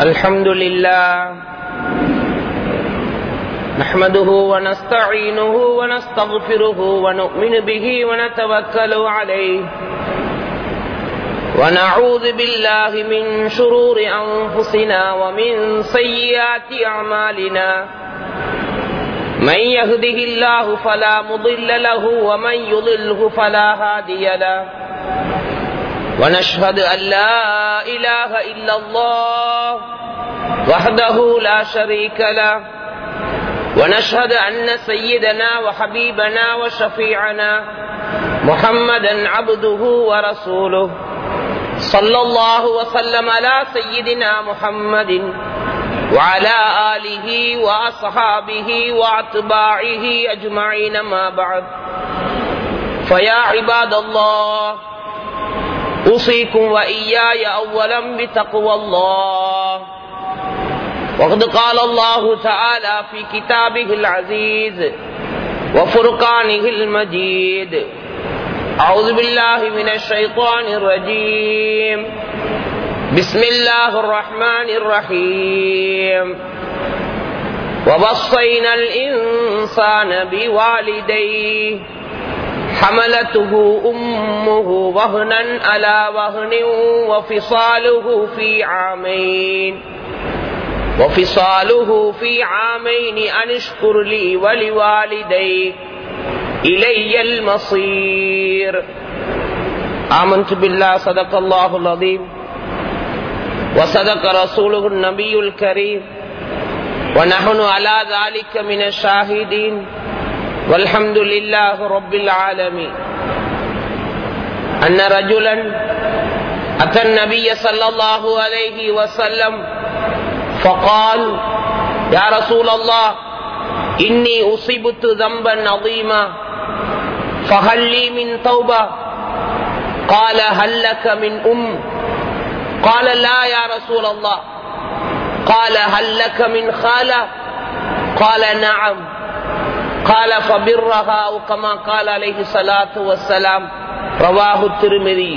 الحمد لله نحمده ونستعينه ونستغفره ونؤمن به ونتوكل عليه ونعوذ بالله من شرور أنفسنا ومن سيئات أعمالنا من يهده الله فلا مضل له ومن يضله فلا هادي له ونشهد أن لا إله إلا الله وحده لا شريك له. ونشهد أن سيدنا وحبيبنا وشفيعنا محمدا عبده ورسوله. صلى الله وسلم على سيدنا محمد وعلى آله وأصحابه وأتباعه أجمعين ما بعد. فيا عباد الله أوصيكم وإياي أولا بتقوى الله. وقد قال الله تعالى في كتابه العزيز وفرقانه المجيد. أعوذ بالله من الشيطان الرجيم. بسم الله الرحمن الرحيم. ووصينا الإنسان بوالديه حملته أمه وهنا على وهن وفصاله في عامين. وفصاله في عامين أن اشكر لي ولوالديك إلي المصير. آمنت بالله صدق الله العظيم. وصدق رسوله النبي الكريم. ونحن على ذلك من الشاهدين. والحمد لله رب العالمين. أن رجلا أتى النبي صلى الله عليه وسلم فقال يا رسول الله إني أصيبت ذنبا عظيما فهل لي من توبة؟ قال هل لك من أم؟ قال لا يا رسول الله. قال هل لك من خالة؟ قال نعم. قال فبرها أو كما قال عليه الصلاة والسلام رواه الترمذي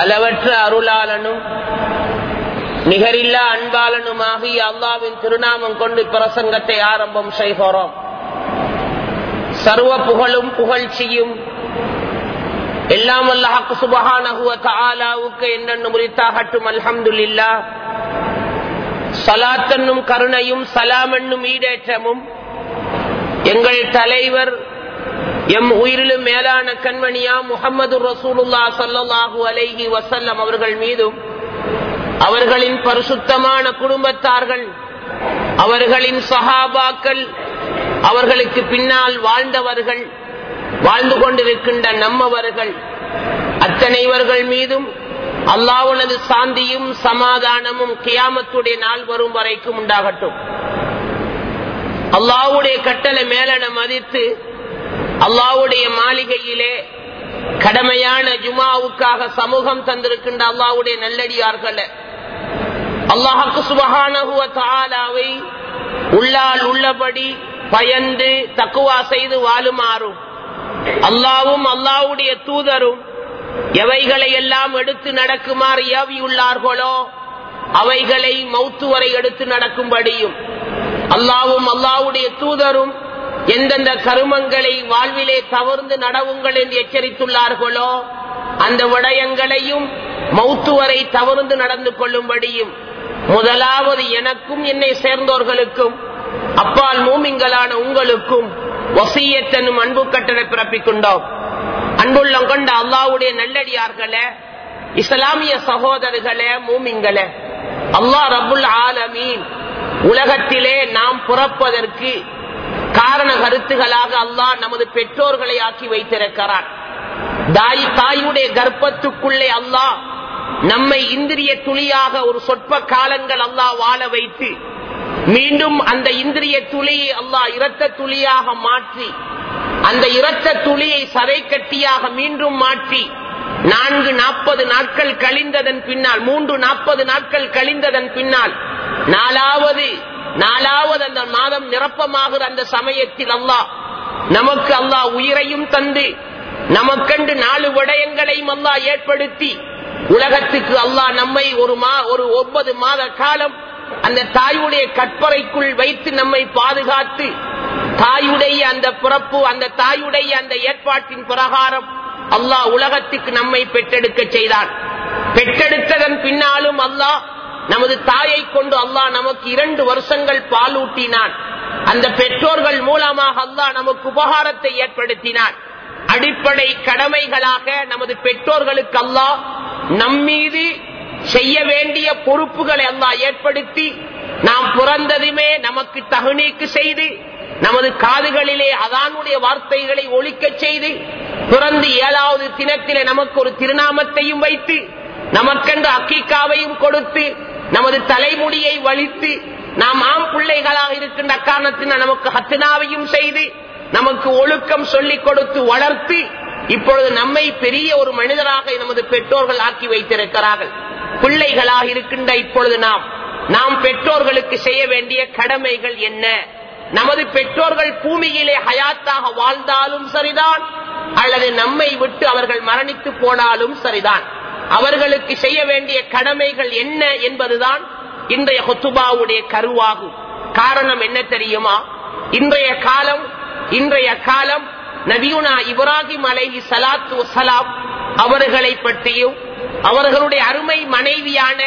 அளவற்ற அருளாளனும் நிகரில்லா அன்பாளனுமாகிய அல்லாவின் திருநாமம் கொண்டு பிரசங்கத்தை ஆரம்பம் செய்கிறோம் சர்வ புகழும் புகழ்ச்சியும் எல்லாம் அல்லாஹு சுபஹானஹுவ தஆலாவுக்கு என்னென்னு முறித்தாகட்டும் அல்ஹம்துலில்லா சலாத்தன்னும் கருணையும் சலாம் என்னும் ஈடேற்றமும் எங்கள் தலைவர் எம் உயிரிலும் மேலான கண்மணியா முகமது ரசூலுல்லா சல்லாஹூ அலைஹி வசல்லம் அவர்கள் மீதும் அவர்களின் பரிசுத்தமான குடும்பத்தார்கள் அவர்களின் சஹாபாக்கள் அவர்களுக்கு பின்னால் வாழ்ந்தவர்கள் வாழ்ந்து கொண்டிருக்கின்ற நம்மவர்கள் அத்தனைவர்கள் மீதும் அல்லாவுனது சாந்தியும் சமாதானமும் கியாமத்துடைய நாள் வரும் வரைக்கும் உண்டாகட்டும். அல்லாவுடைய கட்டளை மேலன மதித்து அல்லாவுடைய மாளிகையிலே கடமையான ஜுமாவுக்காக சமூகம் தந்திருக்கின்ற அல்லாவுடைய நல்லடியார்கள. அல்லாஹுக்கு சுபகானகுவ தாலாவை உள்ளால் உள்ளபடி பயந்து தக்குவா செய்து வாழுமாறும். அல்லாவும் அல்லாவுடைய தூதரும் எவைகளை எல்லாம் எடுத்து நடக்குமாறு ஏவியுள்ளார்களோ அவைகளை மௌத்து வரை எடுத்து நடக்கும்படியும் அல்லாவும் அல்லாவுடைய தூதரும் எந்தெந்த கருமங்களை வாழ்விலே தவறுந்து நடவுங்கள் என்று எச்சரித்துள்ளார்களோ அந்த விடயங்களையும் மௌத்து வரை தவறுந்து நடந்து கொள்ளும்படியும் முதலாவது எனக்கும் என்னை சேர்ந்தோர்களுக்கும் அப்பால் மூமிங்களான உங்களுக்கும் வசியத்தனும் அன்பு கட்டளை பிறப்பிக்கொண்டோம் அன்புள்ளம் கொண்ட அல்லாவுடைய நல்லடியார்களே இஸ்லாமிய சகோதரர்களே மூமிங்களே அல்லாஹ் ரபுல் ஆலமீன் உலகத்திலே நாம் புறப்பதற்கு காரண கருத்துகளாக அல்லாஹ் நமது பெற்றோர்களை ஆக்கி வைத்திருக்கிறான். தாய் தாயுடைய கர்ப்பத்துக்குள்ளே அல்லாஹ் நம்மை இந்திரிய துளியாக ஒரு சொற்ப காலங்கள் அல்லாஹ் வாழ வைத்து மீண்டும் அந்த இந்திரிய துளியை அல்லாஹ் இரத்த துளியாக மாற்றி அந்த இரத்த துளியை சதை கட்டியாக மீண்டும் மாற்றி நான்கு நாற்பது நாட்கள் கழிந்ததன் பின்னால் மூன்று நாற்பது நாட்கள் கழிந்ததன் பின்னால் நாலாவது நாலாவது அந்த மாதம் நிரப்பமாகிற அந்த சமயத்தில் அல்லாஹ் நமக்கு அல்லாஹ் உயிரையும் தந்து நமக்கண்டு நாலு விடயங்களையும் அல்லாஹ் ஏற்படுத்தி உலகத்துக்கு அல்லாஹ் நம்மை ஒரு மா ஒரு ஒன்பது மாத காலம் அந்த தாயுடைய கற்பறைக்குள் வைத்து நம்மை பாதுகாத்து தாயுடைய அந்த பிறப்பு அந்த தாயுடைய அந்த ஏற்பாட்டின் பிரகாரம் அல்லாஹ் உலகத்துக்கு நம்மை பெற்றெடுக்க செய்தான். பெற்றெடுத்ததன் பின்னாலும் அல்லாஹ் நமது தாயை கொண்டு அல்லாஹ் நமக்கு இரண்டு வருஷங்கள் பாலூட்டினான் அந்த பெற்றோர்கள் மூலமாக அல்லாஹ் நமக்கு உபகாரத்தை ஏற்படுத்தினான். அடிப்படை கடமைகளாக நமது பெற்றோர்களுக்கு அல்லாஹ் நம்மீது செய்ய வேண்டிய பொறுப்புகளை அல்லாஹ் ஏற்படுத்தி நாம் பிறந்ததுமே நமக்கு தகுநீக்கு செய்து நமது காதுகளிலே அதானுடைய வார்த்தைகளை ஒழிக்க செய்து பிறந்து ஏழாவது தினத்திலே நமக்கு ஒரு திருநாமத்தையும் வைத்து நமக்கென்று அக்கிக்காவையும் கொடுத்து நமது தலைமுடியை வலித்து நாம் ஆம் பிள்ளைகளாக இருக்கின்ற காரணத்தினால் நமக்கு ஹத்தினாவையும் செய்து நமக்கு ஒழுக்கம் சொல்லிக் கொடுத்து வளர்த்து இப்பொழுது நம்மை பெரிய ஒரு மனிதராக நமது பெற்றோர்கள் ஆக்கி வைத்திருக்கிறார்கள். பிள்ளைகளாக இருக்கின்ற இப்பொழுது நாம் நாம் பெற்றோர்களுக்கு செய்ய வேண்டிய கடமைகள் என்ன? நமது பெற்றோர்கள் பூமியிலே ஹயாத்தாக வாழ்ந்தாலும் சரிதான் அல்லது நம்மை விட்டு அவர்கள் மரணித்து போனாலும் சரிதான். அவர்களுக்கு செய்ய வேண்டிய கடமைகள் என்ன என்பதுதான் இன்றைய ஹொத்துபாவுடைய கருவாகும். காரணம் என்ன தெரியுமா? இன்றைய காலம் இன்றைய காலம் நபியுனா இப்ராஹிம் அலைஹி சலாத்து வசலாம் அவர்களை பற்றியும் அவர்களுடைய அருமை மனைவியான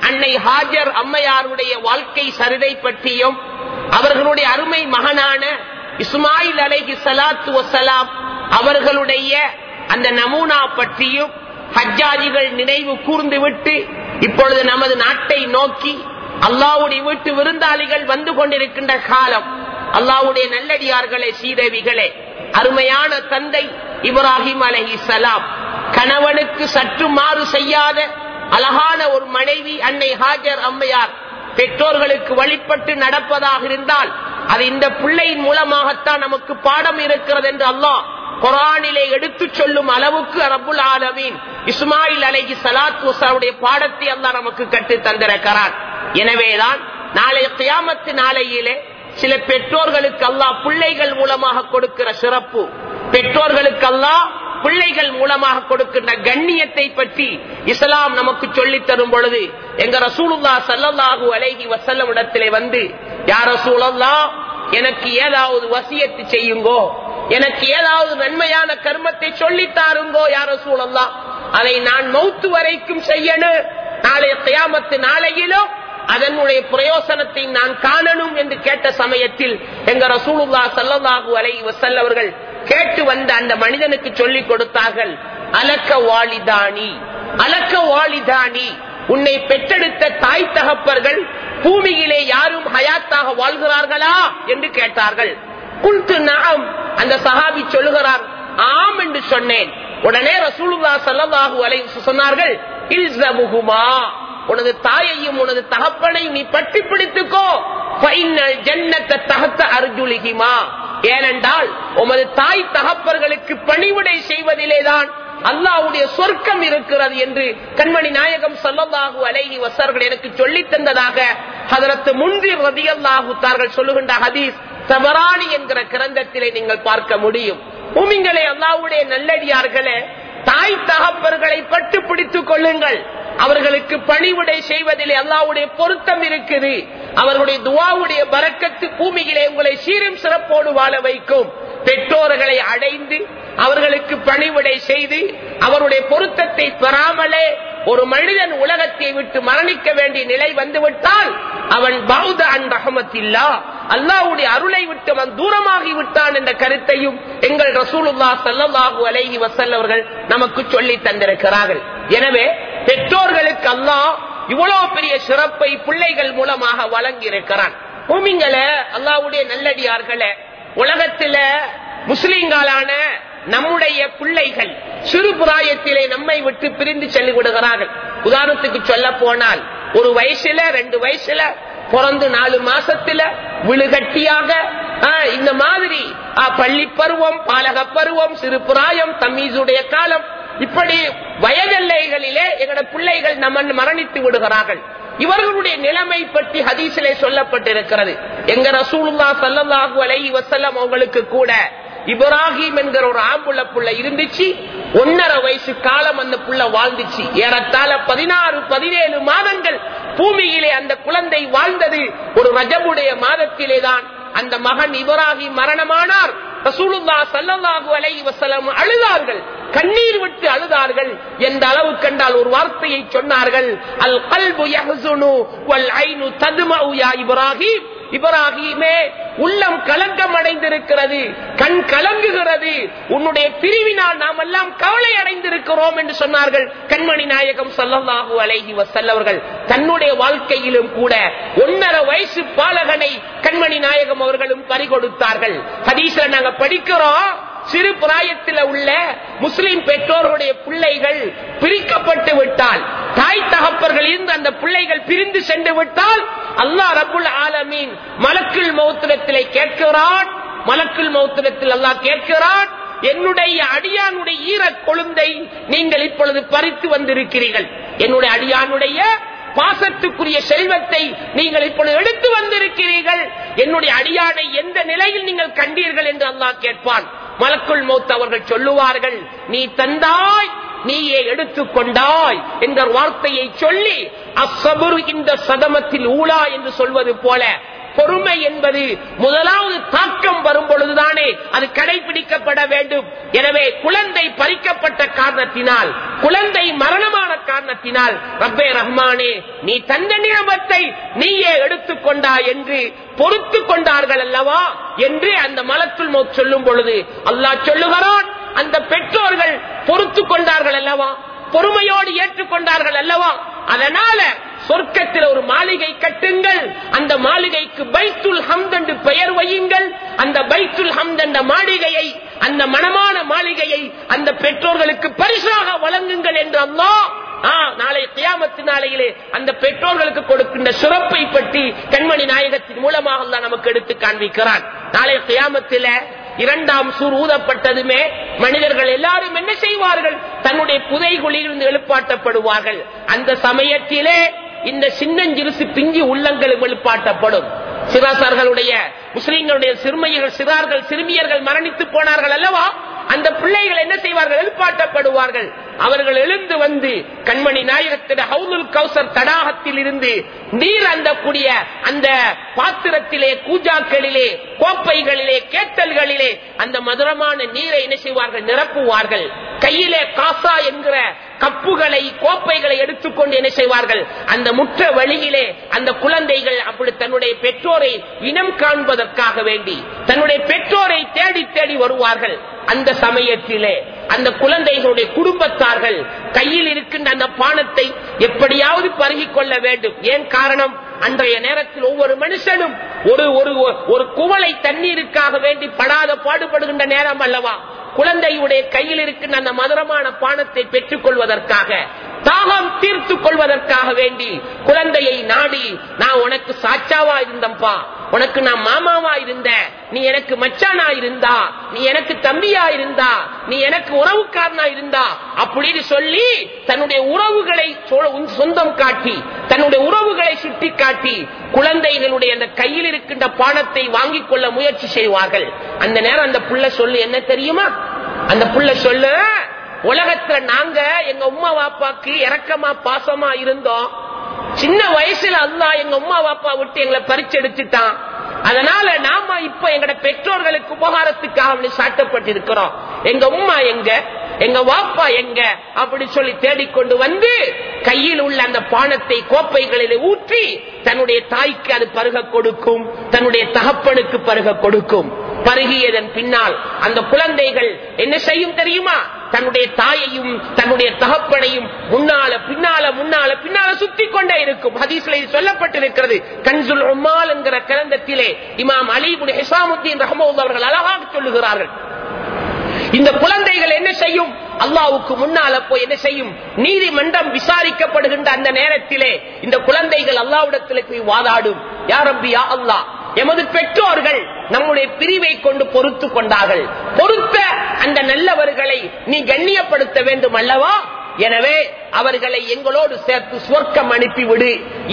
அன்னை ஹாஜர் அம்மையாருடைய வாழ்க்கை சரிதை பற்றியும் அவர்களுடைய அருமை மகனான இஸ்மாயில் அலைஹி சலாத்து வசலாம் அவர்களுடைய அந்த நமூனா பற்றியும் ஹஜ்ஜாஜிகள் நினைவு கூர்ந்து விட்டு இப்பொழுது நமது நாட்டை நோக்கி அல்லாவுடைய வீட்டு விருந்தாளிகள் வந்து கொண்டிருக்கின்ற காலம். அல்லாவுடைய நல்லடியார்களே சீதவிகளே அருமையான தந்தை இப்ராஹிம் அலஹி சலாம் கணவனுக்கு சற்று மாறு செய்யாத அழகான ஒரு மனைவி அன்னை ஹாஜர் அம்மையார் பெற்றோர்களுக்கு வழிபட்டு நடப்பதாக இருந்தால் அது இந்த பிள்ளையின் மூலமாகத்தான் நமக்கு பாடம் இருக்கிறது என்று அல்லாஹ் குரானிலே எடுத்துச் சொல்லும் அளவுக்கு அரபுல் ஆலமீன். இஸ்மாயில் அலைகி சலாத் உசாவுடைய பாடத்தை அல்லா நமக்கு கற்று தந்திருக்கிறார் எனவேதான் நாளைய கியாமத்து நாளையிலே சில பெற்றோர்களுக்கு அல்லாஹ் பிள்ளைகள் மூலமாக கொடுக்கிற சிறப்பு. பெற்றோர்களுக்கு அல்லாஹ் பிள்ளைகள் மூலமாக கொடுக்கின்ற கண்ணியத்தை பற்றி இஸ்லாம் நமக்கு சொல்லி தரும் பொழுது எங்க ரசூலுல்லா சல்லல்லாஹு அலைஹி வசல்லம் இடத்திலே வந்து யார் ரசூலல்லா எனக்கு ஏதாவது வசியத்து செய்யுங்கோ எனக்கு ஏதாவது நன்மையான கர்மத்தை சொல்லித்தாருங்கோ யார் சூழல்லாம் அதை நான் மௌத்து வரைக்கும் செய்யணும் நாளைய தியாமத்து நாளையிலும் அதனுடைய பிரயோசனத்தை நான் காணணும் என்று கேட்ட சமயத்தில் எங்க ரசூலுல்லா சல்லல்லாஹு அலை வசல்லவர்கள் கேட்டு வந்த அந்த மனிதனுக்கு சொல்லிக் கொடுத்தார்கள் அலக்க வாலிதானி அலக்க வாலிதானி உன்னை பெற்றெடுத்த தாய் தகப்பர்கள் பூமியிலே யாரும் ஹயாத்தாக வாழ்கிறார்களா? என்று கேட்டார்கள். குல்து நாம் அந்த சஹாபி சொல்லுகிறார். ஆம் என்று சொன்னேன். உடனே ரசூலுல்லா சல்லாஹூ அலை சொன்னார்கள் உனது தாயையும் உனது தகப்பனையும் நீ பட்டி பிடித்துக்கோ. பைனல் தகத்த அர்ஜுலிகிமா. ஏனென்றால் உமது தாய் தகப்பர்களுக்கு பணிவிடை செய்வதிலேதான் அல்லாவுடைய சொர்க்கம் இருக்கிறது என்று கண்மணி நாயகம் சொல்லல்லாஹு அலைஹி வசர்கள் எனக்கு சொல்லி தந்ததாக அதற்கு முன்பில் ரதியல்லாஹு தார்கள் சொல்லுகின்ற ஹதீஸ் தவறானி என்கிற கிரந்தத்திலே நீங்கள் பார்க்க முடியும். உமிங்களை அல்லாவுடைய நல்லடியார்களே தாய் தகப்பர்களை பட்டு பிடித்துக் கொள்ளுங்கள். அவர்களுக்கு பணிவுடை செய்வதில் அல்லாவுடைய பொருத்தம் இருக்குது. அவர்களுடைய துவாவுடைய பறக்கத்து பூமியிலே உங்களை சீரும் சிறப்போடு வாழ வைக்கும். பெற்றோர்களை அடைந்து அவர்களுக்கு பணிவிடை செய்து அவருடைய பொருத்தத்தை பெறாமலே ஒரு மனிதன் உலகத்தை விட்டு மரணிக்க வேண்டிய நிலை வந்துவிட்டால் அவன் பௌத அன் ரஹமத்தில்லா. அல்லாவுடைய அருளை விட்டு அவன் தூரமாகி விட்டான் என்ற கருத்தையும் எங்கள் ரசூலுல்லா சல்லாஹூ அலைஹி வசல்லவர்கள் நமக்கு சொல்லி தந்திருக்கிறார்கள். எனவே பெற்றோர்களுக்கு அல்லாஹ் இவ்வளவு பெரிய சிறப்பை பிள்ளைகள் மூலமாக வழங்கி இருக்கிறான் பூமிங்களே அல்லாவுடைய நல்லடியார்களை உலகத்தில முஸ்லீம்களான நம்முடைய பிள்ளைகள் சிறு பிராயத்திலே நம்மை விட்டு பிரிந்து செல்லி விடுகிறார்கள். உதாரணத்துக்கு சொல்ல போனால் ஒரு வயசுல ரெண்டு வயசுல பிறந்து நாலு மாசத்துல விழுகட்டியாக இந்த மாதிரி பள்ளி பருவம் பாலக பருவம் சிறு பிராயம் தம்மீசுடைய காலம் இப்படி வயதில் எங்களோட பிள்ளைகள் நம்ம மரணித்து விடுகிறார்கள். இவர்களுடைய நிலைமை பற்றி ஹதீசிலே சொல்லப்பட்டிருக்கிறது. எங்க ரசூலுல்லா சல்லல்லாஹு அலை வசல்லம் அவங்களுக்கு கூட இப்ராஹிம் என்கிற ஒரு ஆம்புள்ள புள்ள இருந்துச்சு ஒன்னரை வயசு காலம் அந்த புள்ள வாழ்ந்துச்சு. ஏறத்தாழ பதினாறு பதினேழு மாதங்கள் பூமியிலே அந்த குழந்தை வாழ்ந்தது. ஒரு ரஜமுடைய மாதத்திலே தான் அந்த மகன் இப்ராஹிம் மரணமானார். ரசூலுல்லா ஸல்லல்லாஹு அலை வஸல்லம் அழுதார்கள். கண்ணீர் விட்டு அழுதார்கள். எந்த அளவு கண்டால் ஒரு வார்த்தையை சொன்னார்கள். அல் கல்பு இப்ராஹிம். இப்ராஹிமே உள்ளம் கலங்கம் அடைந்திருக்கிறது கண் கலங்குகிறது. உன்னுடைய பிரிவினால் நாம் எல்லாம் கவலை அடைந்திருக்கிறோம் என்று சொன்னார்கள். கண்மணி நாயகம் சல்லல்லாஹு அலைஹி வசல்லவர்கள் தன்னுடைய வாழ்க்கையிலும் கூட ஒன்னரை வயசு பாலகனை கண்மணி நாயகம் அவர்களும் பறிகொடுத்தார்கள். ஹதீஸ்ல நாங்க படிக்கிறோம். சிறு பிராயத்தில் உள்ள முஸ்லிம் பெற்றோர்களுடைய பிள்ளைகள் பிரிக்கப்பட்டு விட்டால் தாய் தகப்பர்கள் இருந்து அந்த பிள்ளைகள் பிரிந்து சென்று விட்டால் அல்லாஹ் ரபுல் ஆலமீன் மலக்குள் மௌத்திரத்திலே கேட்கிறான் மலக்குள் மௌத்திரத்தில் அல்லாஹ் கேட்கிறான் என்னுடைய அடியானுடைய ஈர கொழுந்தை நீங்கள் இப்பொழுது பறித்து வந்திருக்கிறீர்கள். என்னுடைய அடியானுடைய பாசத்துக்குரிய செல்வத்தை நீங்கள் இப்பொழுது எடுத்து வந்திருக்கிறீர்கள். என்னுடைய அடியானை எந்த நிலையில் நீங்கள் கண்டீர்கள் என்று அல்லாஹ் கேட்பான். மலக்குள் மௌத் அவர்கள் சொல்லுவார்கள் நீ தந்தாய் நீயே எடுத்துக்கொண்டாய் என்ற வார்த்தையை சொல்லி அசபுரு இந்த சதமத்தில் ஊழா என்று சொல்வது போல பொறுமை என்பது முதலாவது தாக்கம் வரும் பொழுதுதானே அது கடைபிடிக்கப்பட வேண்டும். எனவே குழந்தை பறிக்கப்பட்ட காரணத்தினால் குழந்தை மரணமான காரணத்தினால் ரப்பே ரஹ்மானே நீ தந்த நியமத்தை நீயே எடுத்துக்கொண்டா என்று பொறுத்து கொண்டார்கள் அல்லவா? என்று அந்த மலத்துள் மௌத் சொல்லும் பொழுது அல்லாஹ் சொல்லுகிறான் அந்த பெற்றோர்கள் பொறுத்து கொண்டார்கள் அல்லவா? பொறுமையோடு ஏற்றுக்கொண்டார்கள் அல்லவா? அதனால சொர்க்கத்தில் ஒரு மாளிகை கட்டுங்கள். அந்த மாளிகைக்கு பைத்துல் ஹம்த் என்று பெயர் வையுங்கள். அந்த பைத்துல் ஹம்த் என்ற மாளிகையை அந்த மனமான மாளிகையை அந்த பெற்றோர்களுக்கு பரிசாக வழங்குங்கள் என்று அல்லா நாளை கியாமத்து நாளையிலே அந்த பெற்றோர்களுக்கு கொடுக்கின்ற சிறப்பை பற்றி கண்மணி நாயகத்தின் மூலமாக தான் நமக்கு எடுத்து காண்பிக்கிறான். நாளை கியாமத்தில இரண்டாம் சூர் ஊதப்பட்டதுமே மனிதர்கள் எல்லாரும் என்ன செய்வார்கள்? தன்னுடைய புதைகுழியில் இருந்து எழுப்பாட்டப்படுவார்கள். அந்த சமயத்திலே இந்த சின்னஞ்சிறுசு பிஞ்சி உள்ளங்களும் எழுப்பாட்டப்படும் சிறாசார்களுடைய முஸ்லீம்களுடைய சிறுமையர்கள் சிறார்கள் சிறுமியர்கள் மரணித்து போனார்கள் அல்லவா? அந்த பிள்ளைகள் என்ன செய்வார்கள்? எழுப்பாட்டப்படுவார்கள் அவர்கள் எழுந்து வந்து கண்மணி நாயகத்திட ஹவுலுல் கௌசர் தடாகத்தில் இருந்து நீர் அந்த கூடிய அந்த பாத்திரத்திலே கூஜாக்களிலே கோப்பைகளிலே கேட்டல்களிலே அந்த மதுரமான நீரை என்ன செய்வார்கள்? நிரப்புவார்கள். கையிலே காசா என்கிற கப்புகளை கோப்பைகளை எடுத்துக்கொண்டு என்ன செய்வார்கள்? அந்த முற்ற வழியிலே அந்த குழந்தைகள் அப்படி தன்னுடைய பெற்றோரை இனம் காண்பதற்காக வேண்டி தன்னுடைய பெற்றோரை தேடி தேடி வருவார்கள். அந்த சமயத்திலே அந்த குழந்தைகளுடைய குடும்பத்தார்கள் கையில் இருக்கின்ற அந்த பானத்தை எப்படியாவது பருகிக் கொள்ள வேண்டும். ஏன் காரணம்? அன்றைய நேரத்தில் ஒவ்வொரு மனுஷனும் ஒரு ஒரு ஒரு குவளை தண்ணீருக்காக வேண்டி படாத பாடுபடுகின்ற நேரம் அல்லவா? குழந்தையுடைய கையில் இருக்கின்ற அந்த மதுரமான பானத்தை பெற்றுக் கொள்வதற்காக தாகம் தீர்த்து கொள்வதற்காக வேண்டி குழந்தையை நாடி நான் உனக்கு சாச்சாவா இருந்தப்பா உனக்கு நான் மாமாவா இருந்த? நீ எனக்கு மச்சானா இருந்தா? நீ எனக்கு தம்பியா இருந்தா? நீ எனக்கு உறவுக்காரனா இருந்தா? அப்படின்னு சொல்லி தன்னுடைய உறவுகளை சொந்தம் காட்டி தன்னுடைய உறவுகளை சுட்டி காட்டி குழந்தைகளுடைய அந்த கையில் இருக்கின்ற பானத்தை வாங்கிக் கொள்ள முயற்சி செய்வார்கள். அந்த நேரம் அந்த புள்ள சொல்லு என்ன தெரியுமா? அந்த புள்ள சொல்லு உலகத்துல நாங்க எங்க உமா வாப்பாக்கு இறக்கமா பாசமா இருந்தோம். சின்ன வயசுல அல்லா எங்க உமா வாப்பா விட்டு எங்களை பறிச்செடுத்துட்டான் அதனால நாம இப்ப எங்கட பெற்றோர்களுக்கு உபகாரத்துக்காக சாட்டப்பட்டிருக்கிறோம். எங்க உமா எங்க எங்க வாப்பா எங்க? அப்படி சொல்லி தேடிக்கொண்டு வந்து கையில் உள்ள அந்த பானத்தை கோப்பைகளில் ஊற்றி தன்னுடைய தாய்க்கு அது பருக கொடுக்கும் தன்னுடைய தகப்பனுக்கு பருக கொடுக்கும். பருகியதன் பின்னால் அந்த குழந்தைகள் என்ன செய்யும் தெரியுமா? தன்னுடைய தாயையும் தன்னுடைய தகப்பனையும் முன்னால பின்னால முன்னால பின்னால சுத்தி கொண்டே இருக்கும். ஹதீஸ்ல இது சொல்லப்பட்டிருக்கிறது. கன்சுல் உமால் என்கிற கிரந்தத்திலே இமாம் அலிபுல் ஹிசாமுத்தீன் ரஹமூத் அவர்கள் அழகாக சொல்லுகிறார்கள். இந்த குழந்தைகள் என்ன செய்யும்? அல்லாவுக்கு முன்னால போய் என்ன செய்யும்? நீதிமன்றம் விசாரிக்கப்படுகின்ற அந்த நேரத்திலே இந்த குழந்தைகள் அல்லாவிடத்தில் போய் வாதாடும். யாரம்பியா அல்லா எமது பெற்றோர்கள் நம்முடைய பிரிவை கொண்டு பொறுத்து கொண்டார்கள். பொறுத்த அந்த நல்லவர்களை நீ கண்ணியப்படுத்த வேண்டும் அல்லவா? எனவே அவர்களை எங்களோடு சேர்த்து சுவர்க்கம் அனுப்பிவிடு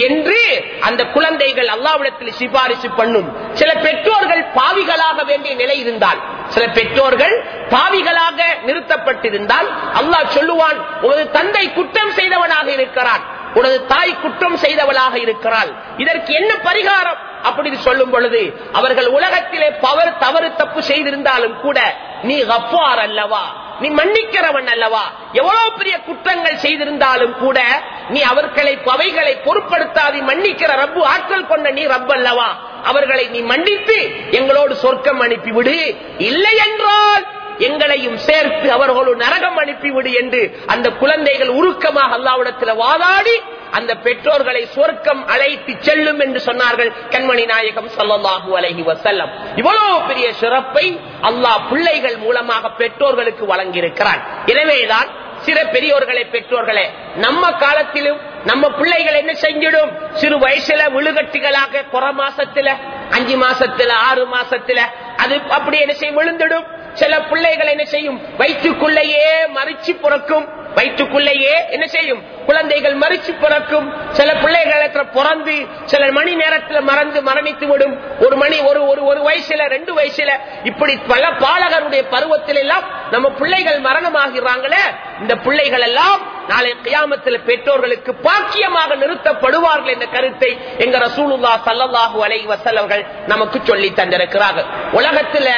என்று அந்த குழந்தைகள் அல்லாவிடத்தில் சிபாரிசு பண்ணும். சில பெற்றோர்கள் பாவிகளாக வேண்டிய நிலை இருந்தால் சில பெற்றோர்கள் பாவிகளாக நிறுத்தப்பட்டிருந்தால் அல்லாஹ் சொல்லுவான் உனது தந்தை குற்றம் செய்தவனாக இருக்கிறான். உனது தாய் குற்றம் செய்தவளாக இருக்கிறாள். இதற்கு என்ன பரிகாரம்? அப்படி சொல்லும் பொழுது அவர்கள் உலகத்திலே பவர் தவறு தப்பு செய்திருந்தாலும் கூட நீ கப்பார் அல்லவா? நீ மன்னிக்கிறவன் அல்லவா? எவ்வளவு பெரிய குற்றங்கள் செய்திருந்தாலும் கூட நீ அவர்களை அவைகளை பொருட்படுத்தாது மன்னிக்கிற ரப்பு ஆட்கள் கொண்ட நீ ரப் அல்லவா? அவர்களை நீ மன்னித்து எங்களோடு சொர்க்கம் அனுப்பிவிடு. இல்லை என்றால் எங்களையும் சேர்த்து அவர்களும் நரகம் அனுப்பிவிடு என்று அந்த குழந்தைகள் உருக்கமாக அல்லாவிடத்தில் வாதாடி அந்த பெற்றோர்களை சொர்க்கம் அழைத்து செல்லும் என்று சொன்னார்கள் கண்மணி நாயகம் சல்லாஹு அலஹி வசல்லம் இவ்வளவு பெரிய சிறப்பை அல்லாஹ் பிள்ளைகள் மூலமாக பெற்றோர்களுக்கு வழங்கியிருக்கிறான். எனவேதான் சில பெரியோர்களை பெற்றோர்களே நம்ம காலத்திலும் நம்ம பிள்ளைகள் என்ன செஞ்சிடும்? சிறு வயசுல விழுகட்டிகளாக குற மாசத்துல அஞ்சு மாசத்துல ஆறு மாசத்துல அது அப்படி என்ன செய்யும்? விழுந்துடும். சில பிள்ளைகள் என்ன செய்யும்? வயிற்றுக்குள்ளேயே மறிச்சு பிறக்கும். வயிற்றுக்குள்ளேயே என்ன செய்யும்? குழந்தைகள் மறிச்சு பிறக்கும். சில பிள்ளைகள் பிறந்து சில மணி நேரத்தில் மறந்து மரணித்து விடும். ஒரு மணி ஒரு ஒரு ஒரு வயசுல ரெண்டு வயசுல இப்படி பல பாலகருடைய பருவத்தில் எல்லாம் நம்ம பிள்ளைகள் மரணமாகிறாங்களே. இந்த பிள்ளைகள் எல்லாம் நாளை கியாமத்தில் பெற்றோர்களுக்கு பாக்கியமாக நிறுத்தப்படுவார்கள் என்ற கருத்தை எங்க ரசூலுல்லா சல்லல்லாஹு அலைஹி வஸல்லவர்கள் நமக்கு சொல்லி தந்திருக்கிறார்கள். உலகத்துல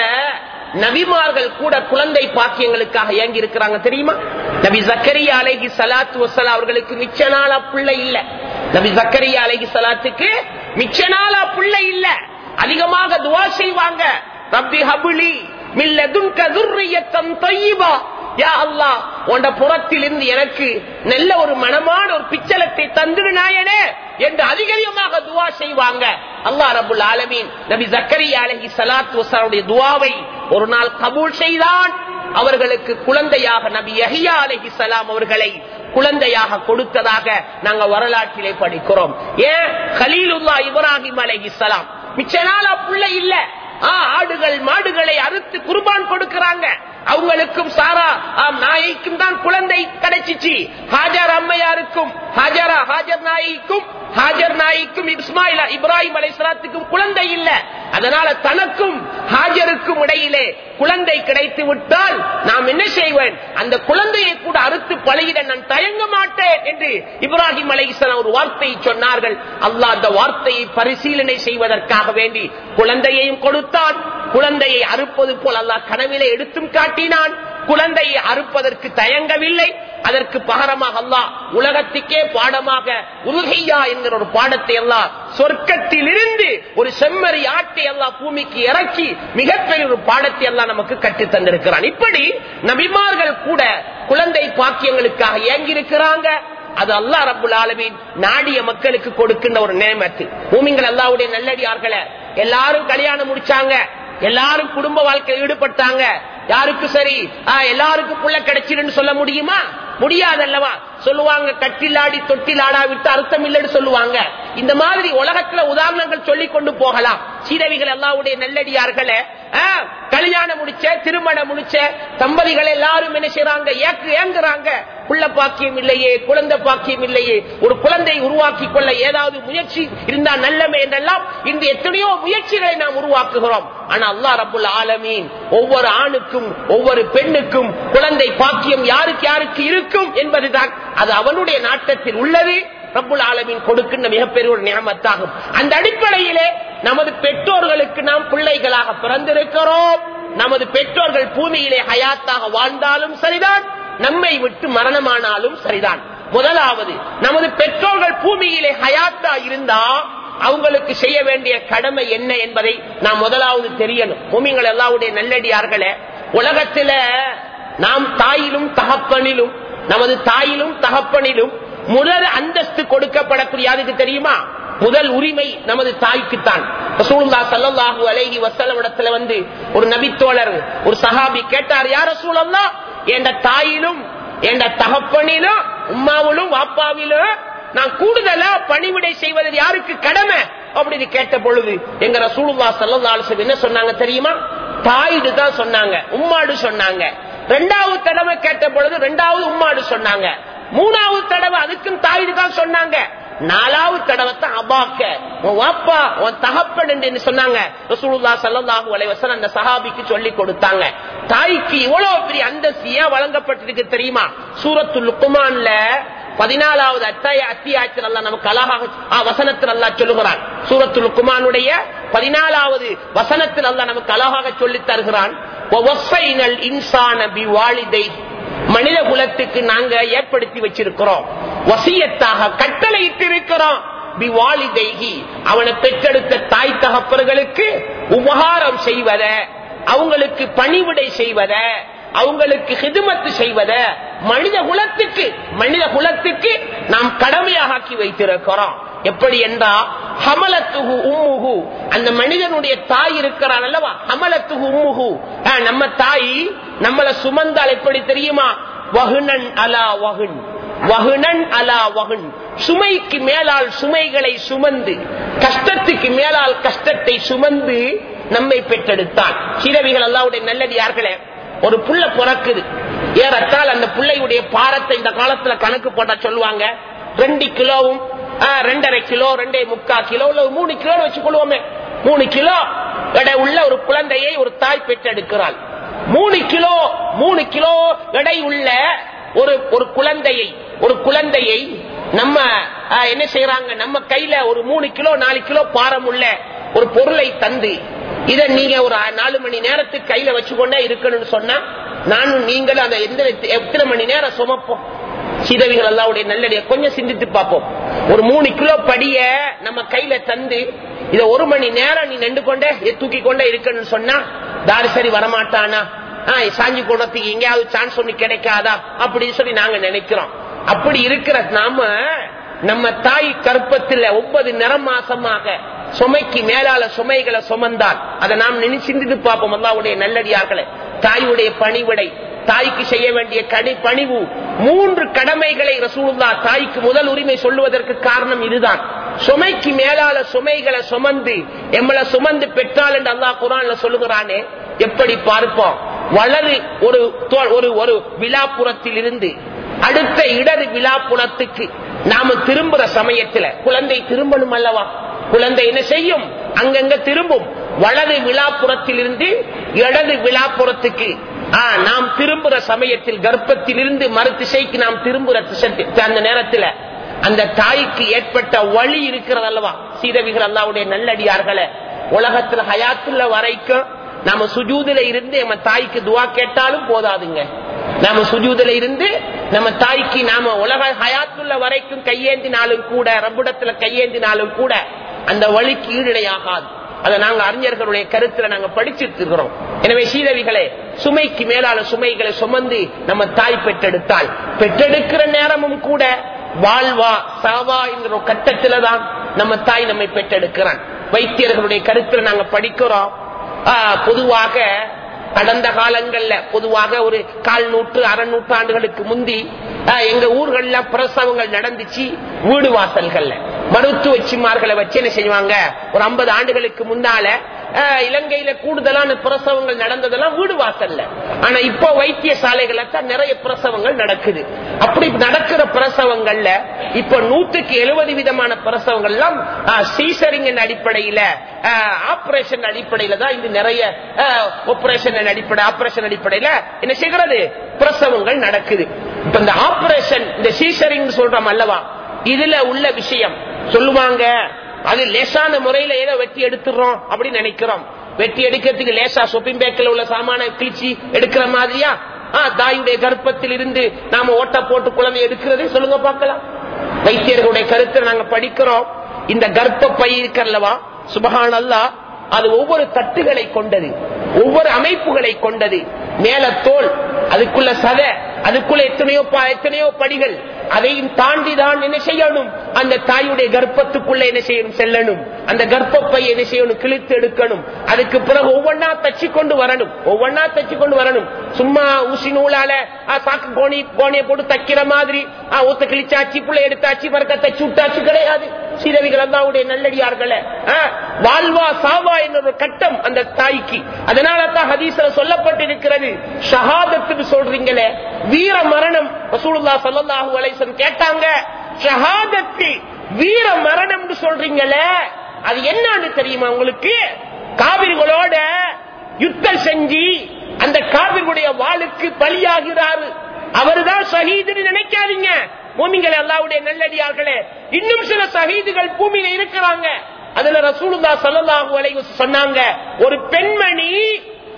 நபிமார்கள் கூட குழந்தை பாக்கியங்களுக்காக ஏங்கி இருக்கிறாங்க தெரியுமா? நபி ஜக்கரியா அலைகி சலாத்து வசலா அவர்களுக்கு மிச்ச நாளா பிள்ளை இல்ல. நபி ஜக்கரியா அலைகி சலாத்துக்கு மிச்ச நாளா பிள்ளை இல்ல. அதிகமாக துவா செய்வாங்க. ரப்பி ஹபுலி மில்லதுன்க துர்ரியத்தம் தொய்யிபா. யா அல்லா உண்ட புறத்திலிருந்து எனக்கு நல்ல ஒரு மனமான ஒரு பிச்சலத்தை தந்துடு நாயனே என்று அதிகமாக துவா செய்வாங்க. அல்லா ரபுல் ஆலமீன் நபி ஜக்கரி அலஹி சலாத் துவாவை ஒரு நாள் கபூல் செய்தான். அவர்களுக்கு குழந்தையாக நபி யஹியா அலஹி சலாம் அவர்களை குழந்தையாக கொடுத்ததாக நாங்க வரலாற்றிலே படிக்கிறோம். ஏன்? ஹலீலுல்லா இப்ராஹிம் அலஹி சலாம். மிச்ச நாள் அப்புள்ள இல்ல. ஆடுகள் மாடுகளை அறுத்து குர்பான் கொடுக்கிறாங்க. அவங்களுக்கும் சாரா ஆம் நாய்க்கும் தான் குழந்தை கிடைச்சிச்சு. ஹாஜர் அம்மையாருக்கும் ஹாஜரா ஹாஜர் நாய்க்கும் ஹாஜர் நாய்க்கும் இஸ்மாயில் இப்ராஹிம் அலைசலாத்துக்கும் குழந்தை இல்ல. அதனால தனக்கும் ஹாஜருக்கும் இடையிலே குழந்தை கிடைத்து விட்டால் நாம் என்ன செய்வேன்? அந்த குழந்தையை கூட அறுத்து பழகிட நான் தயங்க மாட்டேன் என்று இப்ராஹிம் அலைசலாம் ஒரு வார்த்தையை சொன்னார்கள். அல்லாஹ் அந்த வார்த்தையை பரிசீலனை செய்வதற்காக வேண்டி குழந்தையையும் கொடுத்தான். குழந்தையை அறுப்பது போல் அல்லாஹ் கனவிலே எடுத்தும் காட்டினான். குழந்தையை அறுப்பதற்கு தயங்கவில்லை. அதற்கு பகரமாக அல்லாஹ் உலகத்துக்கே பாடமாக உருகையா என்கிற ஒரு பாடத்தை எல்லாம் சொர்க்கத்தில் இருந்து ஒரு செம்மறி ஆட்டை எல்லாம் பூமிக்கு இறக்கி மிகப்பெரிய ஒரு பாடத்தை எல்லாம் நமக்கு கற்று தந்திருக்கிறான். இப்படி நபிமார்கள் கூட குழந்தை பாக்கியங்களுக்காக ஏங்கி இருக்கிறாங்க அது அல்லா ரபுல் ஆலமின் நாடிய மக்களுக்கு கொடுக்கின்ற ஒரு நேமத்து. பூமிங்கள் அல்லாவுடைய நல்லடியார்கள எல்லாரும் கல்யாணம் முடிச்சாங்க எல்லாரும் குடும்ப வாழ்க்கையில் ஈடுபட்டாங்க யாருக்கு சரி? எல்லாருக்கும் புள்ள கிடைச்சிருன்னு சொல்ல முடியுமா? முடியாதல்லவா? சொல்லுவாங்க கட்டிலாடி தொட்டிலாடா விட்டு அர்த்தம் இல்லைன்னு சொல்லுவாங்க. இந்த மாதிரி உலகத்துல உதாரணங்கள் சொல்லி கொண்டு போகலாம். சீரவிகள் எல்லாவுடைய நல்லடியார்களே கல்யாணம் முடிச்ச திருமணம் முடிச்ச தம்பதிகள் எல்லாரும் என்ன செய்யறாங்க ஏக்கு ஏங்குறாங்க. புள்ள பாக்கியம் இல்லையே குழந்தை பாக்கியம் இல்லையே. ஒரு குழந்தை உருவாக்கி கொள்ள ஏதாவது முயற்சி இருந்தால் நல்லமே என்றெல்லாம் இன்று எத்தனையோ முயற்சிகளை நாம் உருவாக்குகிறோம். ஆனா அல்லா ரபுல் ஆலமீன் ஒவ்வொரு ஆணுக்கும் ஒவ்வொரு பெண்ணுக்கும் குழந்தை பாக்கியம் யாருக்கு யாருக்கு இருக்கும் என்பதுதான். அது அவனுடைய நாட்டத்தில் உள்ளது. ரப்புல் ஆலமின் கொடுக்கின்ற மிகப்பெரிய ஒரு நியமத்தாகும். அந்த அடிப்படையிலே நமது பெற்றோர்களுக்கு நாம் பிள்ளைகளாக பிறந்திருக்கிறோம். நமது பெற்றோர்கள் பூமியிலே ஹயாத்தாக வாழ்ந்தாலும் சரிதான். நம்மை விட்டு மரணமானாலும் சரிதான். முதலாவது நமது பெற்றோர்கள் பூமியிலே ஹயாத்தா இருந்தா அவங்களுக்கு செய்ய வேண்டிய கடமை என்ன என்பதை நாம் முதலாவது தெரியணும். பூமிகள் எல்லாவுடைய நல்லடியார்களே உலகத்தில நாம் தாயிலும் தகப்பனிலும் நமது தாயிலும் தகப்பனிலும் முதல் அந்தஸ்து கொடுக்கப்படக்கூடிய அதுக்கு தெரியுமா? முதல் உரிமை நமது தாய்க்குத்தான். ரசூலுல்லா ஸல்லல்லாஹு அலைஹி வஸல்லம் வந்து ஒரு நபித்தோழர் ஒரு சஹாபி கேட்டார் யார் ரசூலல்லா என்ற தாயிலும் என்ற தகப்பனிலும் உம்மாவிலும் வாப்பாவிலும் நான் கூடுதலா பணிவிடை செய்வது யாருக்கு கடமை? அப்படின்னு கேட்ட பொழுது எங்க ரசூலுல்லா ஸல்லல்லாஹு என்ன சொன்னாங்க தெரியுமா? தாயிடு தான் சொன்னாங்க உம்மாடு சொன்னாங்க. ரெண்டாவது தடவை கேட்ட பொழுது ரெண்டாவது உம்மாடு சொன்னாங்க. மூணாவது தடவை அதுக்கும் தாயிடு தான் சொன்னாங்க. நாலாவது தடவை தான் அபாக்க. உன் வாப்பா உன் தகப்பன் என்று சொன்னாங்க? ரசூலுல்லா அந்த சஹாபிக்கு சொல்லி கொடுத்தாங்க. தாய்க்கு இவ்வளவு பெரிய அந்தஸ்து ஏன் வழங்கப்பட்டிருக்கு தெரியுமா? சூரத்து லுக்குமான்ல பதினாலாவது அத்தாய அத்தியாயத்தில் அல்ல நமக்கு அழகாக வசனத்தில் அல்லா சொல்லுகிறான். சூரத்துல் குமானுடைய பதினாலாவது வசனத்தில் அல்ல நமக்கு அழகாக சொல்லி தருகிறான். இன்சான பி வாலிதை மனித குலத்துக்கு நாங்க ஏற்படுத்தி வச்சிருக்கிறோம். வசியத்தாக கட்டளையிட்டு இருக்கிறோம் அவனை பெற்றெடுத்த தாய் தகப்பர்களுக்கு உபகாரம் செய்வத அவங்களுக்கு பணிவிடை செய்வத அவங்களுக்கு ஹிதுமத்து செய்வத மனித குலத்துக்கு மனித குலத்துக்கு நாம் கடமையாக ஆக்கி வைத்திருக்கிறோம். எப்படி என்றா ஹமலத்துகு உம்முகு அந்த மனிதனுடைய தாய் இருக்கிறான் அல்லவா? ஹமலத்துகு உம்முகு நம்ம தாய் நம்மளை சுமந்தால் எப்படி தெரியுமா? வகுனன் அலா வகுன் வகுனன் அலா வகுன் சுமைக்கு மேலால் சுமைகளை சுமந்து கஷ்டத்துக்கு மேலால் கஷ்டத்தை சுமந்து நம்மை பெற்றெடுத்தான். சிறவிகள் அல்லாவுடைய நல்லடியார்களே ஒரு புள்ள பிறக்குது. ஏறத்தால் அந்த பிள்ளையுடைய பாரத்தை இந்த காலத்துல கணக்கு போட்டா சொல்லுவாங்க ரெண்டு கிலோவும் ரெண்டரை கிலோ ரெண்டே முக்கா கிலோ இல்ல ஒரு மூணு கிலோ வச்சுக்கொள்வோமே. மூணு கிலோ எடை உள்ள ஒரு குழந்தையை ஒரு தாய் பெற்றெடுக்கிறாள். மூணு கிலோ மூணு கிலோ எடை உள்ள ஒரு ஒரு குழந்தையை ஒரு குழந்தையை நம்ம என்ன செய்யறாங்க நம்ம கையில ஒரு மூணு கிலோ நாலு கிலோ பாரம் உள்ள ஒரு பொருளை தந்து இதை நீங்க ஒரு நாலு மணி நேரத்துக்கு கையில வச்சுக்கொண்டே இருக்கணும்னு சொன்னா நானும் நீங்களும் அதை எந்த எத்தனை மணி நேரம் சுமப்போம்? சீதவிகள் அல்லாவுடைய நல்லடிய கொஞ்சம் சிந்தித்து பார்ப்போம். ஒரு மூணு கிலோ படிய நம்ம கையில தந்து இத ஒரு மணி நேரம் நீ நின்று கொண்டே தூக்கி கொண்டே இருக்கணும்னு சொன்னா தாரி சரி வரமாட்டானா? ஆஹ் சாஞ்சி கொடுறதுக்கு எங்கேயாவது சான்ஸ் ஒண்ணு கிடைக்காதா? அப்படின்னு சொல்லி நாங்க நினைக்கிறோம். அப்படி இருக்கிற நாம நம்ம தாய் கற்பத்தில் ஒன்பது நிறம் மாசமாக சுமைக்கு மேலால சுமைகளை சுமந்தால் அதை நாம் நினை சிந்தித்து பார்ப்போம். அல்லாவுடைய நல்லடியார்களே தாயுடைய பணிவிடை தாய்க்கு செய்ய வேண்டிய கடி பணிவு மூன்று கடமைகளை ரசூலுல்லா தாய்க்கு முதல் உரிமை சொல்லுவதற்கு காரணம் இதுதான். சுமைக்கு மேலால சுமைகளை சுமந்து எம்மளை சுமந்து பெற்றால் என்று அல்லா குரான்ல சொல்லுகிறானே எப்படி பார்ப்போம்? வளரு ஒரு ஒரு ஒரு விழாப்புறத்தில் இருந்து அடுத்த இடது விழாப்புறத்துக்கு நாம திரும்புற சமயத்துல குழந்தை திரும்பணும் அல்லவா? குழந்தை என்ன செய்யும்? அங்கங்க திரும்பும். வலது விழாப்புறத்தில் இருந்து இடது விழாப்புறத்துக்கு நாம் திரும்புற சமயத்தில் கர்ப்பத்தில் இருந்து மறுதிசைக்கு நாம் திரும்புற அந்த நேரத்துல அந்த தாய்க்கு ஏற்பட்ட வழி இருக்கிறது அல்லவா சீதவிகள் அல்லாவுடைய நல்லடியார்களே உலகத்துல ஹயாத்துள்ள வரைக்கும் நாம சுஜூதுல இருந்து நம்ம தாய்க்கு துவா கேட்டாலும் போதாதுங்க. நாம சுஜூதுல இருந்து நம்ம தாய்க்கு நாம உலக ஹயாத்துள்ள வரைக்கும் கையேந்தினாலும் கூட ரப்பிடத்துல கையேந்தினாலும் கூட அந்த வழிக்கு ஈடுடையாகாது. அதை நாங்க அறிஞர்களுடைய கருத்துல நாங்க படிச்சிட்டு இருக்கிறோம். எனவே சீதவிகளே சுமைக்கு மேலான சுமைகளை சுமந்து நம்ம தாய் பெற்றெடுத்தால் பெற்றெடுக்கிற நேரமும் கூட வாழ்வா சாவா என்கிற கட்டத்துல தான் நம்ம தாய் நம்மை பெற்றெடுக்கிறான். வைத்தியர்களுடைய கருத்துல நாங்க படிக்கிறோம். ஆஹ், பொதுவாக கடந்த காலங்கள்ல பொதுவாக ஒரு கால் நூற்று அரை நூற்றாண்டுகளுக்கு முந்தி எங்க ஊர்கள்ல பிரசவங்கள் நடந்துச்சு வீடு வாசல்கள்ல. மருத்துவ சிமார்களை வச்சு என்ன செய்வாங்க? ஒரு ஐம்பது ஆண்டுகளுக்கு முன்னால இலங்கையில கூடுதலான பிரசவங்கள் நடந்ததெல்லாம் வீடு வாசல்ல. ஆனா இப்போ வைத்திய தான் நிறைய பிரசவங்கள் நடக்குது. அப்படி நடக்கிற பிரசவங்கள்ல இப்ப நூற்றுக்கு எழுபது விதமான பிரசவங்கள்லாம் சீசரிங் அடிப்படையில ஆபரேஷன் அடிப்படையில தான் இது நிறைய ஆபரேஷன் அடிப்படை ஆபரேஷன் அடிப்படையில என்ன செய்கிறது? பிரசவங்கள் நடக்குது. இப்ப இந்த ஆபரேஷன் இந்த சீசரிங் சொல்றோம் அல்லவா? இதுல உள்ள விஷயம். சொல்லுவாங்க அது லேசான முறையில ஏதோ வெட்டி எடுத்துறோம் அப்படின்னு நினைக்கிறோம். வெட்டி எடுக்கிறதுக்கு லேசா சொப்பிங் பேக்கில் உள்ள சாமான கிழிச்சி எடுக்கிற மாதிரியா? தாயுடைய கர்ப்பத்தில் இருந்து நாம ஓட்ட போட்டு குழந்தை எடுக்கிறதே சொல்லுங்க பார்க்கலாம். வைத்தியர்களுடைய கருத்தை நாங்க படிக்கிறோம். இந்த கர்ப்ப பை இருக்கல்லவா சுபஹான் அல்லா அது ஒவ்வொரு தட்டுகளை கொண்டது ஒவ்வொரு அமைப்புகளை கொண்டது. மேல தோல் அதுக்குள்ள சதை அதுக்குள்ள எத்தனையோ ப- எத்தனையோ படிகள். அதையும் தாண்டி தான் என்ன செய்யணும்? அந்த தாயுடைய கர்ப்பத்துக்குள்ள என்ன செய்யணும்? செல்லணும். அந்த கர்ப்பப்பை என்ன செய்யணும்? கிழித்து எடுக்கணும். அதுக்கு பிறகு ஒவ்வொன்னா தச்சு கொண்டு வரணும். ஒவ்வொன்னா தச்சு கொண்டு வரணும். சும்மா ஊசி நூலால சாக்கு கோணி கோணியை போட்டு தைக்கிற மாதிரி. ஊத்த கிழிச்சாச்சு புள்ளை எடுத்தாச்சு பறக்க தச்சு விட்டாச்சு கிடையாது. சீரவிகள் அல்லாவுடைய நல்லடியார்களே. வாழ்வா சாவா என்ற ஒரு கட்டம் அந்த தாய்க்கு. அதனால தான் ஹதீஸ்ல சொல்லப்பட்டிருக்கிறது. ஷஹாதத்துக்கு சொல்றீங்களே. வீர மரணம் ரசூலுல்லாஹ் கேட்டாங்க. ஷஹாதத்து வீர சொல்றீங்களே. அது என்னன்னு தெரியுமா உங்களுக்கு? காவிரிகளோட யுத்தம் செஞ்சு அந்த காவிரிகளுடைய வாளுக்கு பலியாகிறாரு. அவர்தான் ஷஹீதுன்னு நினைக்காதீங்க. பூமிகள் அல்லாவுடைய நல்லடியார்களே. இன்னும் சில ஷஹீதுகள் பூமியில இருக்கிறாங்க. அதுல ரசூலுல்லா ஸல்லல்லாஹு அலைஹி சொன்னாங்க ஒரு பெண்மணி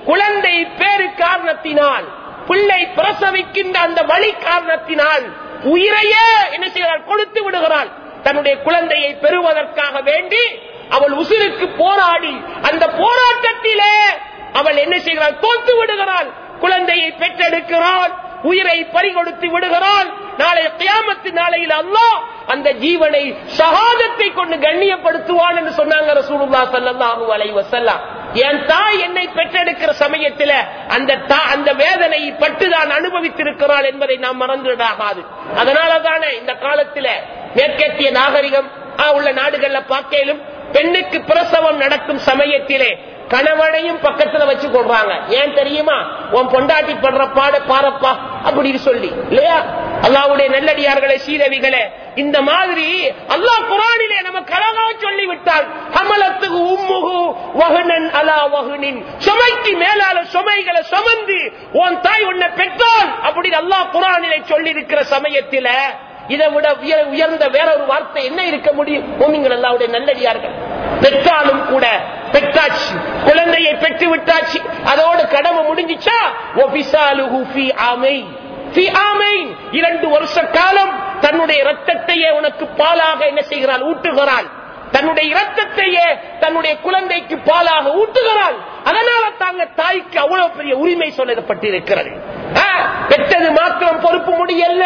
குழந்தை பேரு காரணத்தினால் பிள்ளை பிரசவிக்கின்ற அந்த வழி காரணத்தினால் உயிரையே என்ன செய்கிறாள்? கொடுத்து விடுகிறாள். தன்னுடைய குழந்தையை பெறுவதற்காக வேண்டி அவள் உசுருக்கு போராடி அந்த போராட்டத்திலே அவள் என்ன செய்கிறாள்? தோத்து விடுகிறாள். குழந்தையை பெற்றெடுக்கிறாள். உயிரை பறிகொடுத்து விடுகிறான். நாளை கியாமத்து நாளையில் அல்லா அந்த ஜீவனை சகாதத்தை கொண்டு கண்ணியப்படுத்துவான் என்று சொன்னாங்க ரசூலுல்லா ஸல்லல்லாஹு அலைஹி வஸல்லம். என் தாய் என்னை பெற்றெடுக்கிற சமயத்தில் அந்த தா- அந்த வேதனை பட்டு தான் அனுபவித்திருக்கிறாள் என்பதை நாம் மறந்துவிடாகாது. அதனால தானே இந்த காலத்தில் மேற்கத்திய நாகரிகம் உள்ள நாடுகள்ல பார்க்கலும் பெண்ணுக்கு பிரசவம் நடக்கும் சமயத்திலே கணவனையும் பக்கத்துல வச்சு கொள்றாங்க. ஏன் தெரியுமா? உன் பொண்டாட்டி படுற பாட பாரப்பா அப்படின்னு சொல்லி. இல்லையா? அல்லாவுடைய நல்லடியார்களே சீரவிகளே இந்த மாதிரி அல்லாஹ் குரானிலே நமக்கு அழகா சொல்லி விட்டால் ஹமலத்துக்கு உம்முகு வகுனன் அலா வகுனின் சுமைக்கு மேலால சுமைகளை சுமந்து உன் தாய் உன்னை பெற்றால் அப்படின்னு அல்லாஹ் குரானிலே சொல்லி இருக்கிற சமயத்தில இதை விட உயர்- உயர்ந்த வேற ஒரு வார்த்தை என்ன இருக்க முடியும்? பூமிங்கள் அல்லாவுடைய நல்லடியார்கள். பெற்றாலும் கூட பெற்றாச்சு. குழந்தையை பெற்று விட்டாச்சு அதோடு கடமை முடிஞ்சிச்சா? ஆமை இரண்டு வருஷ காலம் தன்னுடைய ரத்தத்தையே உனக்கு பாலாக என்ன செய்கிறாள்? ஊட்டுகிறாள். தன்னுடைய இரத்தத்தையே தன்னுடைய குழந்தைக்கு பாலாக ஊட்டுகிறாள். அதனால தாங்க தாய்க்கு அவ்வளவு பெரிய உரிமை சொல்லப்பட்டிருக்கிறது. பெற்றது மாத்திரம் பொறுப்பு முடியல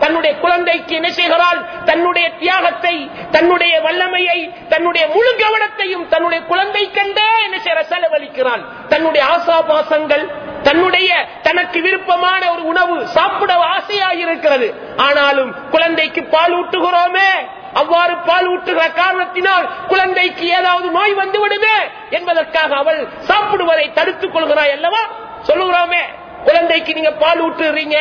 தன்னுடைய குழந்தைக்கு என்ன செய்கிறாள்? தன்னுடைய தியாகத்தை தன்னுடைய வல்லமையை தன்னுடைய முழு கவனத்தையும் தன்னுடைய குழந்தை கண்டே என்ன செய்ய செலவழிக்கிறாள். தன்னுடைய ஆசாபாசங்கள் தன்னுடைய தனக்கு விருப்பமான ஒரு உணவு சாப்பிட ஆசையாக இருக்கிறது. ஆனாலும் குழந்தைக்கு பால் ஊட்டுகிறோமே. அவ்வாறு பால் ஊட்டுகிற காரணத்தினால் குழந்தைக்கு ஏதாவது நோய் வந்து விடுமே என்பதற்காக அவள் சாப்பிடுவதை தடுத்துக் கொள்கிறாய் அல்லவா? சொல்லுகிறோமே. குழந்தைக்கு நீங்க பால் ஊட்டுறீங்க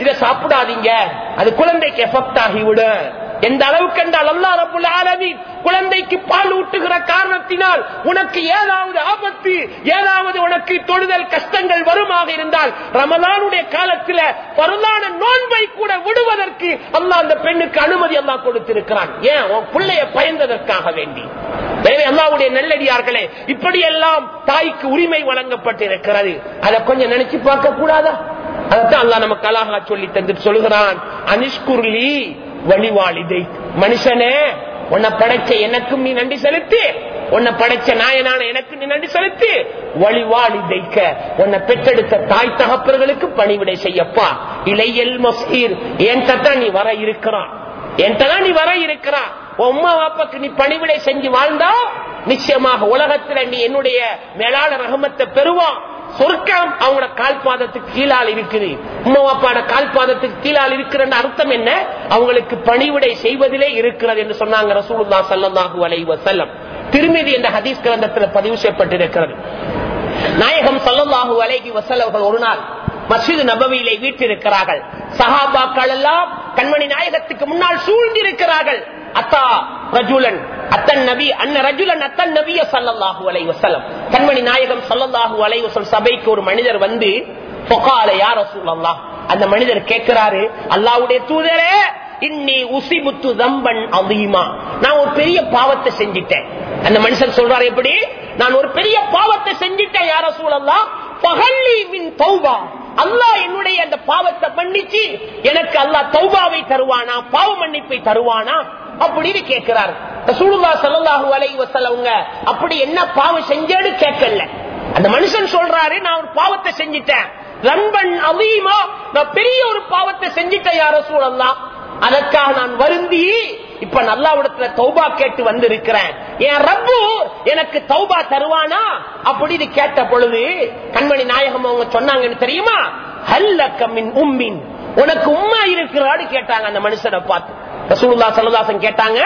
இதை சாப்பிடாதீங்க. அது குழந்தைக்கு எஃபெக்ட் ஆகிவிடும். எந்த அளவுக்கு என்றால் அல்லா ரபுல் ஆலமீன் குழந்தைக்கு பால் ஊட்டுகிற காரணத்தினால் உனக்கு ஏதாவது ஆபத்து ஏதாவது உனக்கு தொழுதல் கஷ்டங்கள் வருமாக இருந்தால் ரமலானுடைய காலத்தில் பரலான நோன்பை கூட விடுவதற்கு அல்லா அந்த பெண்ணுக்கு அனுமதி அல்லா கொடுத்திருக்கிறான். ஏன்? உன் பிள்ளைய பயந்ததற்காக வேண்டி. எனவே அல்லாவுடைய நல்லடியார்களே இப்படியெல்லாம் தாய்க்கு உரிமை வழங்கப்பட்டிருக்கிறது. அதை கொஞ்சம் நினைச்சு பார்க்க கூடாதா அதைத்தான் அல்லாஹ் நமக்கு அழகா சொல்லி தந்துட்டு சொல்லுகிறான். அனிஷ்குர்லி வழிவாளிதை. மனுஷனே உன்னை படைச்ச எனக்கும் நீ நன்றி செலுத்து. உன்னை படைச்ச நாயனான எனக்கு நீ நன்றி செலுத்து. வழிவாளிதைக்க. உன்னை பெற்றெடுத்த தாய் தகப்பர்களுக்கு பணிவிடை செய்யப்பா. இளையல் மசீர் என் நீ வர இருக்கிறான். என்கிட்ட நீ வர இருக்கிறான். உம்மா வாப்பாக்கு நீ பணிவிடை செஞ்சு வாழ்ந்தா நிச்சயமாக உலகத்துல நீ என்னுடைய மேலான ரகமத்தை பெறுவான். சொர்க்கம் அவங்களோட கால் பாதத்துக்கு கீழால் இருக்குது. உமா அப்பாட கால் பாதத்துக்கு கீழால் இருக்கிற அர்த்தம் என்ன? அவங்களுக்கு பணிவிடை செய்வதிலே இருக்கிறது என்று சொன்னாங்க ரசூலுல்லா ஸல்லல்லாஹு அலைஹி வஸல்லம். திருமிதி என்ற ஹதீஸ் கிரந்தத்தில் பதிவு செய்யப்பட்டிருக்கிறது. நாயகம் ஸல்லல்லாஹு அலைகி வஸல்லம் அவர்கள் ஒரு நாள் மஸ்ஜித் நபவியிலே வீட்டிருக்கிறார்கள் சஹாபாக்கள் எல்லாம் கண்மணி நாயகத்துக்கு முன்னால் சூழ்ந்திருக்கிறார்கள். அத்தா ரஜுலன் அத்தன் நபி அன்ன ரஜுலன் அத்தன் நபிய சல்லல்லாஹு அலைஹி வஸல்லம். கண்மணி நாயகம் சல்லல்லாஹு அலைஹி வஸல்லம் சபைக்கு ஒரு மனிதர் வந்து ஃபகால யா ரசூலல்லாஹ். அந்த மனிதர் கேட்கிறாரு அல்லாஹ்வுடைய தூதரே இன்னி உசிபுத்து தம்பன் அதிகமா நான் ஒரு பெரிய பாவத்தை செஞ்சிட்டேன். அந்த மனுஷன் சொல்றாரு எப்படி? நான் ஒரு பெரிய பாவத்தை செஞ்சிட்டேன் யார சூழல்லாம் பகல்லி மின் தௌபா. அல்லாஹ் என்னுடைய அந்த பாவத்தை மன்னிச்சு எனக்கு அல்லாஹ் தௌபாவை தருவானா பாவ மன்னிப்பை தருவானா அப்படின்னு கேட்கிறாரு. ரசூலுல்லாஹ் ஸல்லல்லாஹு அலைஹி வஸல்லம்ங்க அப்படி என்ன பாவம் செஞ்சேன்னு கேட்கல. அந்த மனுஷன் சொல்றாரு நான் ஒரு பாவத்தை செஞ்சிட்டேன். ரன்பன் அவீமா நான் பெரிய ஒரு பாவத்தை செஞ்சிட்டேன் யார சூழல்லாம் அதற்காக நான் வருந்தி இப்ப நல்லாவிடத்துல தௌபா கேட்டு வந்திருக்கிறேன். என் ரப்பு எனக்கு தௌபா தருவானா? அப்படின்னு கேட்ட பொழுது கண்மணி நாயகம் அவங்க சொன்னாங்கன்னு தெரியுமா? ஹல்லக்கமின் உம்மின். உனக்கு உம்மா இருக்கிறான்னு கேட்டாங்க அந்த மனுஷனை பார்த்து. ரசூல்லா சல்லல்லாசன் கேட்டாங்க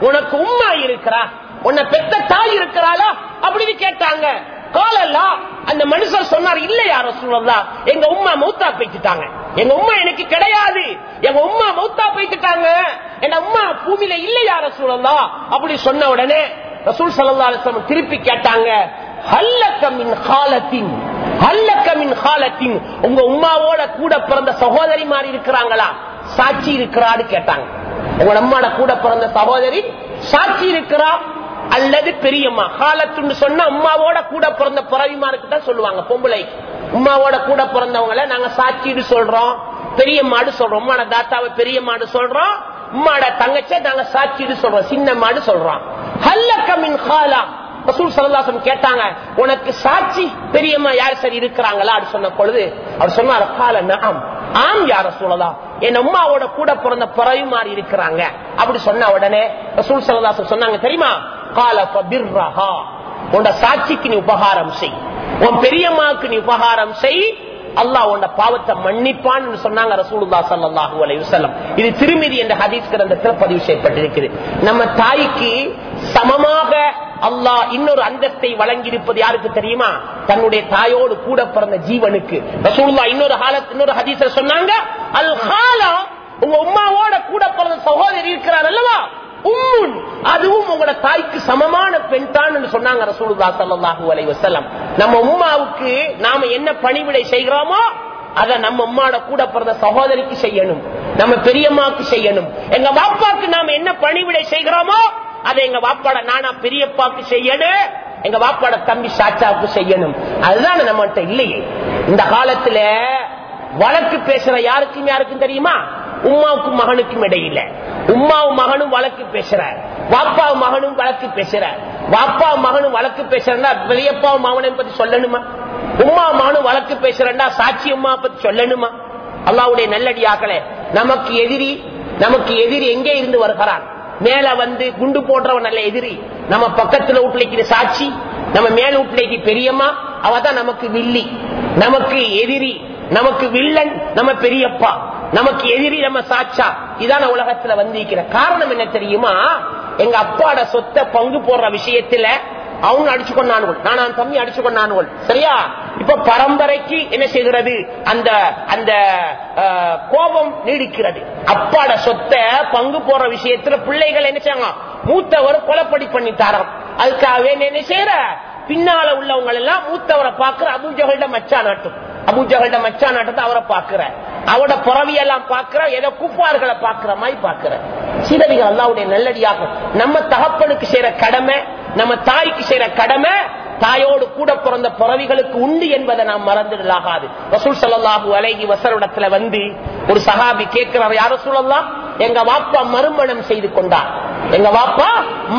உனக்கு உம்மா இருக்கிறா? உன்னை பெத்த தாய் இருக்கிறாளா? அப்படின்னு கேட்டாங்க. காலல்லா அந்த மனுஷர் சொன்னார் இல்ல யார சூழல்லா எங்க உம்மா மௌத்தா பேச்சுட்டாங்க எங்க உம்மா எனக்கு கிடையாது. எங்க உம்மா மௌத்தா போயிட்டுட்டாங்க என் அம்மா பூமியில இல்ல யார சூழலாம் அப்படி சொன்ன உடனே ரசூல் சல்லா அலிஸ்லாம் திருப்பி கேட்டாங்க ஹல்லக்க மின் காலத்தின் ஹல்லக்க மின் காலத்தின் உங்க உம்மாவோட கூட பிறந்த சகோதரி மாதிரி இருக்கிறாங்களா? சாட்சி இருக்கிறான்னு கேட்டாங்க. உங்க அம்மாட கூட பிறந்த சகோதரி சாட்சி இருக்கிறா? அல்லது பெரியம்மா காலத்துன்னு சொன்னா அம்மாவோட கூட பிறந்த பிறவிமாருக்கு தான் சொல்லுவாங்க பொம்பளை உம்மாவோட கூட பிறந்தவங்கள நாங்க சாட்சின்னு சொல்றோம் பெரியம்மாடு சொல்றோம். உம்மாட தாத்தாவை பெரியம்மாடு சொல்றோம் உம்மாட தங்கச்ச நாங்க சாட்சின்னு சொல்றோம் சின்னம்மாடு சொல்றோம். ஹல்லக்கமின் ஹாலா. ரசூல் சல்லாசம் கேட்டாங்க உனக்கு சாட்சி பெரியம்மா யார் சரி இருக்கிறாங்களா? சொன்ன பொழுது அவர் சொன்னார் கால நாம் ஆம் யார சொல்லலாம் என் அம்மாவோட கூட பிறந்த பிறவி மாறி இருக்கிறாங்க. அப்படி சொன்ன உடனே ரசூல் சல்லாசம் சொன்னாங்க தெரியுமா? சாட்சிக்கு நீ உபகாரம் செய். உன் பெரியம்மாவுக்கு நீ உபகாரம் செய். அல்லாஹ் உன்ட பாவத்தை மன்னிப்பான்னு சொன்னாங்க ரசூலுல்லா ஸல்லல்லாஹு அலைஹி இது திருமிதி என்ற ஹதீஸ் கிரந்தத்தில் பதிவு செய்யப்பட்டிருக்குது. நம்ம தாய்க்கு சமமாக அல்லாஹ் இன்னொரு அந்தஸ்தை வழங்கி இருப்பது யாருக்கு தெரியுமா? தன்னுடைய தாயோடு கூட பிறந்த ஜீவனுக்கு. ரசூலுல்லா இன்னொரு ஹாலத் இன்னொரு ஹதீஸ்ல சொன்னாங்க அல் ஹாலா உங்க உம்மாவோட கூட பிறந்த சகோதரி இருக்கிறார் அல்லவா? உம்முன் அதுவும் உங்களோட தாய்க்கு சமமான பெண் தான் சொன்னாங்க ரசூலுல்லா ஸல்லல்லாஹு நம்ம உம்மாவுக்கு நாம என்ன பணிவிடை செய்கிறோமோ அத நம்ம அம்மாட கூட பிறந்த சகோதரிக்கு செய்யணும். நம்ம பெரியம்மாவுக்கு செய்யணும். எங்க பாப்பாக்கு நாம என்ன பணிவிடை செய்கிறோமோ அதை எங்க பாப்பாட நானா பெரியப்பாக்கு செய்யணும். எங்க பாப்பாட தம்பி சாச்சாவுக்கு செய்யணும். அதுதான் நம்மகிட்ட இல்லையே. இந்த காலத்துல வழக்கு பேசுற யாருக்கும் யாருக்கும் தெரியுமா? உமாவுக்கும் மகனுக்கும் இடையில. உமாவும் மகனும் வழக்கு பேசுற வாப்பாவும் மகனும் வழக்கு பேசுற வாப்பா மகனும் வழக்கு பேசுறா பெரியப்பாவும் மகனை பத்தி சொல்லணுமா? உமா மகனும் வழக்கு பேசுறா சாட்சி உமா பத்தி சொல்லணுமா? அல்லாவுடைய நல்லடியாக்களே நமக்கு எதிரி நமக்கு எதிரி எங்கே இருந்து வருகிறான்? மேல வந்து குண்டு போடுறவன் நல்ல எதிரி. நம்ம பக்கத்துல உட்லைக்கிற சாட்சி நம்ம மேல உட்லைக்கு பெரியம்மா அவதான் நமக்கு வில்லி. நமக்கு எதிரி நமக்கு வில்லன் நம்ம பெரியப்பா. நமக்கு எதிரி நம்ம சாட்சா. இதான உலகத்துல வந்திருக்கிற காரணம் என்ன தெரியுமா? எங்க அப்பாட சொத்தை பங்கு போடுற விஷயத்துல அவங்க அடிச்சு கொண்டானுகள். நான் தம்பி அடிச்சு கொண்டானுகள். சரியா? இப்ப பரம்பரைக்கு என்ன செய்கிறது? அந்த அந்த கோபம் நீடிக்கிறது. அப்பாட சொத்தை பங்கு போற விஷயத்துல பிள்ளைகள் என்ன செய்யாங்க மூத்தவர் கொலப்படி பண்ணி தரோம் அதுக்காக என்ன செய்யற பின்னால உள்ளவங்க எல்லாம் மூத்தவரை பாக்குற அபுஜகளிடம் மச்சா நாட்டும் அபுஜகளிடம் மச்சா நாட்டத்தை அவரை பாக்குற அவட புறவியெல்லாம் பார்க்கிற ஏதோ குப்பார்களை பாக்குற மாதிரி பார்க்கிற சீரடிகள் அல்லாவுடைய நல்லடியாக நம்ம தகப்பனுக்கு செய்யற கடமை நம்ம தாய்க்கு செய்யற கடமை தாயோடு கூட பிறந்த பிறவிகளுக்கு உண்டு என்பதை நாம் மறந்துடலாகாது. வசூல் சல்லாஹூ அலைகி வசரிடத்துல வந்து ஒரு சகாபி கேட்கிறார் யார சொல்லலாம் எங்க வாப்பா மறுமணம் செய்து கொண்டார். எங்க வாப்பா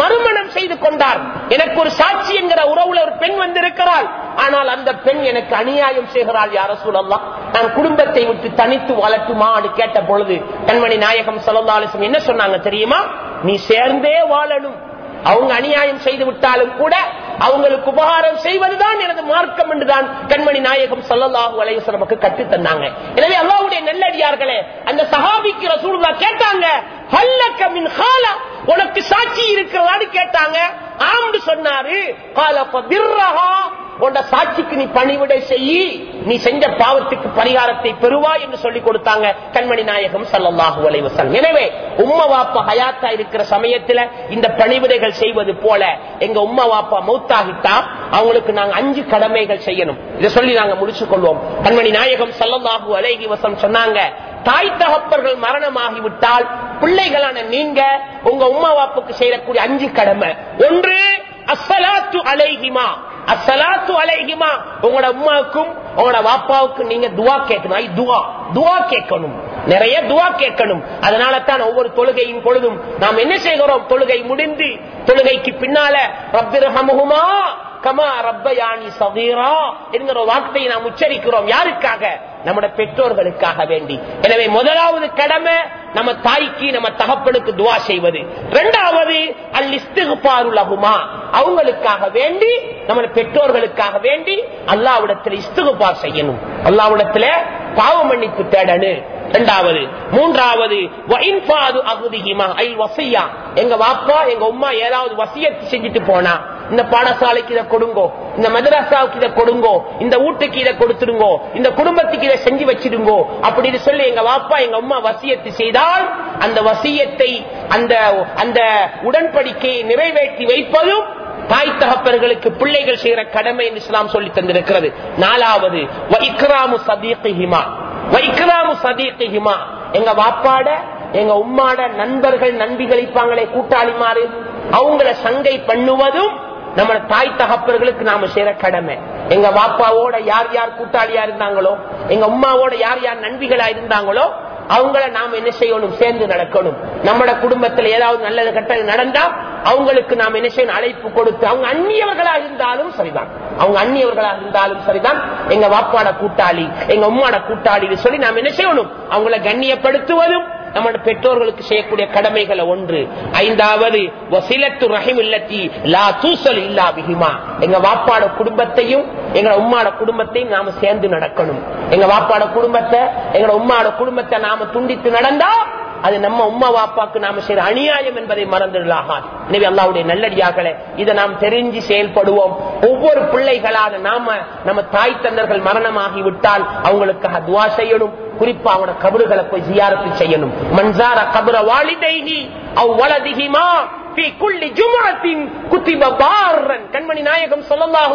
மறுமணம் செய்து கொண்டார். எனக்கு ஒரு சாட்சி என்கிற உறவுல ஒரு பெண் வந்திருக்கிறாள். ஆனால் அந்த பெண் எனக்கு அநியாயம் செய்கிறாள் யார சொல்லலாம் நான் குடும்பத்தை விட்டு தனித்து வளர்த்துமா கேட்ட பொழுது கண்மணி நாயகம் சலந்தாலிசம் என்ன சொன்னாங்க தெரியுமா? நீ சேர்ந்தே வாழணும். அவங்க அநியாயம் செய்து விட்டாலும் கூட அவங்களுக்கு உபகாரம் செய்வதுதான் எனது மார்க்கம் என்றுதான் கண்மணி நாயகம் சொல்லலாஹு அலைவசம் நமக்கு கற்று தந்தாங்க. எனவே அல்லாவுடைய நெல்லடியார்களே அந்த சஹாபிக்கு ரசூலுல்லா கேட்டாங்க உனக்கு சாட்சி இருக்கிறதான்னு கேட்டாங்க. ஆம்னு சொன்னாரு. உண்ட சாட்சிக்கு நீ பணிவிடை செய்யி நீ செஞ்ச பாவத்துக்கு பரிகாரத்தை பெறுவா என்று சொல்லி கொடுத்தாங்க கண்மணி நாயகம் சல்லாஹு அலைவசம் எனவே உம்மா வாப்பா ஹயாத்தா இருக்கிற சமயத்துல இந்த பணிவிடைகள் செய்வது போல எங்க உம்மா வாப்பா மௌத்தாகிட்டா அவங்களுக்கு நாங்க அஞ்சு கடமைகள் செய்யணும். இதை சொல்லி நாங்க முடிச்சு கொள்வோம். கண்மணி நாயகம் சல்லாஹு அலைகி வசம் சொன்னாங்க தாய் தகப்பர்கள் மரணமாகிவிட்டால் பிள்ளைகளான நீங்க உங்க உம்மா வாப்புக்கு செய்யக்கூடிய அஞ்சு கடமை. ஒன்று அசலாத்து அலைகிமா அசலாத்து அலைகிமா உங்களோட அம்மாவுக்கும் உங்களோட வாப்பாவுக்கும் நீங்க துவா கேட்கணும். துவா. துவா கேட்கணும். நிறைய துவா கேட்கணும். அதனால தான் ஒவ்வொரு தொழுகையின் பொழுதும் நாம் என்ன செய்கிறோம்? தொழுகை முடிந்து தொழுகைக்கு பின்னால ரப்பிரஹமுமா கமா ரப்பயானி சதீரா என்கிற வார்த்தையை நாம் உச்சரிக்கிறோம். யாருக்காக? நம்முடைய பெற்றோர்களுக்காக வேண்டி. எனவே முதலாவது கடமை நம்ம தாய்க்கு நம்ம தகப்பனுக்கு துவா செய்வது. இரண்டாவது அல்லிஸ்துகுபாருலகுமா அவங்களுக்காக வேண்டி நம்ம பெற்றோர்களுக்காக வேண்டி அல்லாவிடத்தில் இஸ்துகுபார் செய்யணும். அல்லாவிடத்துல பாவ மன்னிப்பு தேடனு இரண்டாவது மூன்றாவது அகுதிகிமா ஐ வசையா எங்க வாப்பா எங்க உமா ஏதாவது வசியத்து செஞ்சுட்டு போனா இந்த பாடசாலைக்கு இதை கொடுங்கோ. இந்த மதராசாவுக்கு இதை கொடுங்கோ. இந்த வீட்டுக்கு இதை கொடுத்துடுங்கோ. இந்த குடும்பத்துக்கு இதை செஞ்சு வச்சிருங்கோ அப்படின்னு சொல்லி எங்க வாப்பா எங்க அம்மா வசியத்து செய்தால் அந்த வசியத்தை அந்த அந்த உடன்படிக்கையை நிறைவேற்றி வைப்பதும் தாய் தகப்பர்களுக்கு பிள்ளைகள் செய்கிற கடமை என்று இஸ்லாம் சொல்லி தந்திருக்கிறது. நாலாவது வைக்ராமு சதீகிமா வைக்ராமு சதீகிமா எங்க வாப்பாட எங்க உம்மாட நண்பர்கள் நண்பிகள் இருப்பாங்களே கூட்டாளிமாறு அவங்கள சங்கை பண்ணுவதும் நம்ம தாய் தகப்பர்களுக்கு நாம செய்யற கடமை. எங்க பாப்பாவோட யார் யார் கூட்டாளியா இருந்தாங்களோ எங்க அம்மாவோட யார் யார் நண்பிகளா இருந்தாங்களோ அவங்கள நாம என்ன செய்யணும்? சேர்ந்து நடக்கணும். நம்மட குடும்பத்துல ஏதாவது நல்லது கட்டது நடந்தா அவங்களுக்கு நாம் என்ன செய்யணும்? அழைப்பு கொடுத்து அவங்க அந்நியவர்களா இருந்தாலும் சரிதான். அவங்க அந்நியவர்களா இருந்தாலும் சரிதான். எங்க வாப்பாட கூட்டாளி எங்க உம்மாட கூட்டாளி சொல்லி நாம் என்ன செய்யணும்? அவங்கள கண்ணியப்படுத்துவதும் நம்மளோட பெற்றோர்களுக்கு செய்யக்கூடிய கடமைகளை ஒன்று. ஐந்தாவது வசிலத்து ரஹிம் இல்லத்தி லா தூசல் இல்லா பிகிமா எங்க வாப்பாட குடும்பத்தையும் எங்க உம்மாட குடும்பத்தையும் நாம சேர்ந்து நடக்கணும். எங்க வாப்பாட குடும்பத்தை எங்க உம்மாட குடும்பத்தை நாம துண்டித்து நடந்தா அது நம்ம உம்மா வாப்பாக்கு நாம செய்யற அநியாயம் என்பதை மறந்துடலாகாது. எனவே அல்லாவுடைய நல்லடியாக்களே இதை நாம் தெரிஞ்சு செயல்படுவோம். ஒவ்வொரு பிள்ளைகளாக நாம நம்ம தாய் தந்தர்கள் மரணமாகி விட்டால் அவங்களுக்கு துவா செய்யணும். குறிப்பா அவன கபறுகளை போய் ஜியாரத்து செய்யணும். மன்சார கபுர வாலிதைகி அவ் வலதிகிமா கண்மணி நாயகம் சொல்லாஹு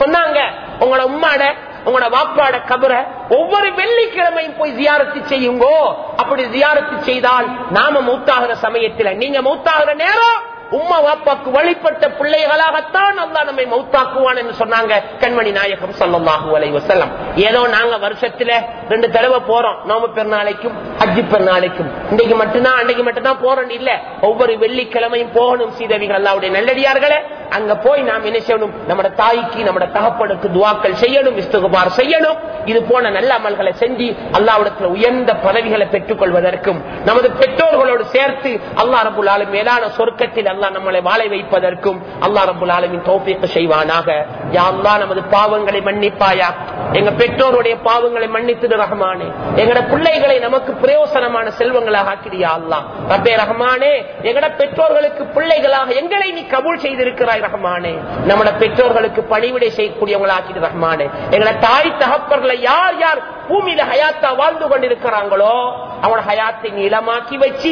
சொன்னாங்க உங்களோட உம்மாட உங்களோட வாப்பாட கபர ஒவ்வொரு வெள்ளிக்கிழமையும் போய் ஜியாரத்து செய்யுங்கோ. அப்படி ஜியாரத்து செய்தால் நாம மூத்தாகிற சமயத்துல. நீங்க மூத்தாகிற நேரம் உம்மா வாப்பாக்கு வழிபட்ட பிள்ளைகளாகத்தான் அல்லா நம்மை மௌத்தாக்குவான் என்று சொன்னாங்க கண்மணி நாயகம் சல்லாஹூ அலை வசல்லம் ஏதோ நாங்க வருஷத்துல ரெண்டு தடவை போறோம். நோம பெருநாளைக்கும் அஜி பெருநாளைக்கும். இன்னைக்கு மட்டும்தான் அன்னைக்கு மட்டும்தான் போறோம் இல்ல. ஒவ்வொரு வெள்ளிக்கிழமையும் போகணும் சீதவிகள் அல்லாவுடைய நல்லடியார்களே. அங்க போய் நாம் என்ன செய்யணும்? நம்ம தாய்க்கு நம்ம தகப்பனுக்கு துவாக்கள் செய்யணும் இஸ்துகுமார் செய்யணும். இது போன நல்ல அமல்களை செஞ்சு அல்லாவிடத்தில் உயர்ந்த பதவிகளை பெற்றுக் கொள்வதற்கும் நமது பெற்றோர்களோடு சேர்த்து அல்லா ரபுல் ஆலம் மேலான சொர்க்கத்தில் அல்லா நம்மளை வாழை வைப்பதற்கும் அல்லா ரபுல் ஆலமின் தோப்பிக்கு செய்வானாக. யாழ்லா நமது பாவங்களை மன்னிப்பாயா? எங்க பெற்றோருடைய பாவங்களை மன்னித்து ரஹமானே. எங்கட பிள்ளைகளை நமக்கு பிரயோசனமான செல்வங்களாக ஆக்கிறியா அல்லா ரப்பே ரஹமானே எங்கட பெற்றோர்களுக்கு பிள்ளைகளாக எங்களை நீ கபூல் செய்திருக்கிறாய் ரஹமானே. நம்மட பெற்றோர்களுக்கு பணிவிடை செய்யக்கூடியவங்களா ரஹமானே. எங்கட தாய் தகப்பர்களை யார் யார் பூமியில ஹயாத்தா வாழ்ந்து கொண்டிருக்கிறாங்களோ அவனோட ஹயாத்தை நீளமாக்கி வச்சு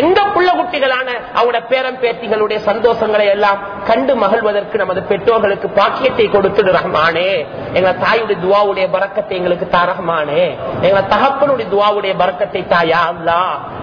எங்க புள்ள குட்டிகளான அவனோட பேரம் பேத்திகளுடைய சந்தோஷங்களை எல்லாம் கண்டு மகிழ்வதற்கு நமது பெற்றோர்களுக்கு பாக்கியத்தை கொடுத்துடு ரஹ்மானே. எங்க தாயுடைய துவாவுடைய பறக்கத்தை எங்களுக்கு தா ரஹ்மானே. எங்க தகப்பனுடைய துவாவுடைய பறக்கத்தை தாயா அல்லா.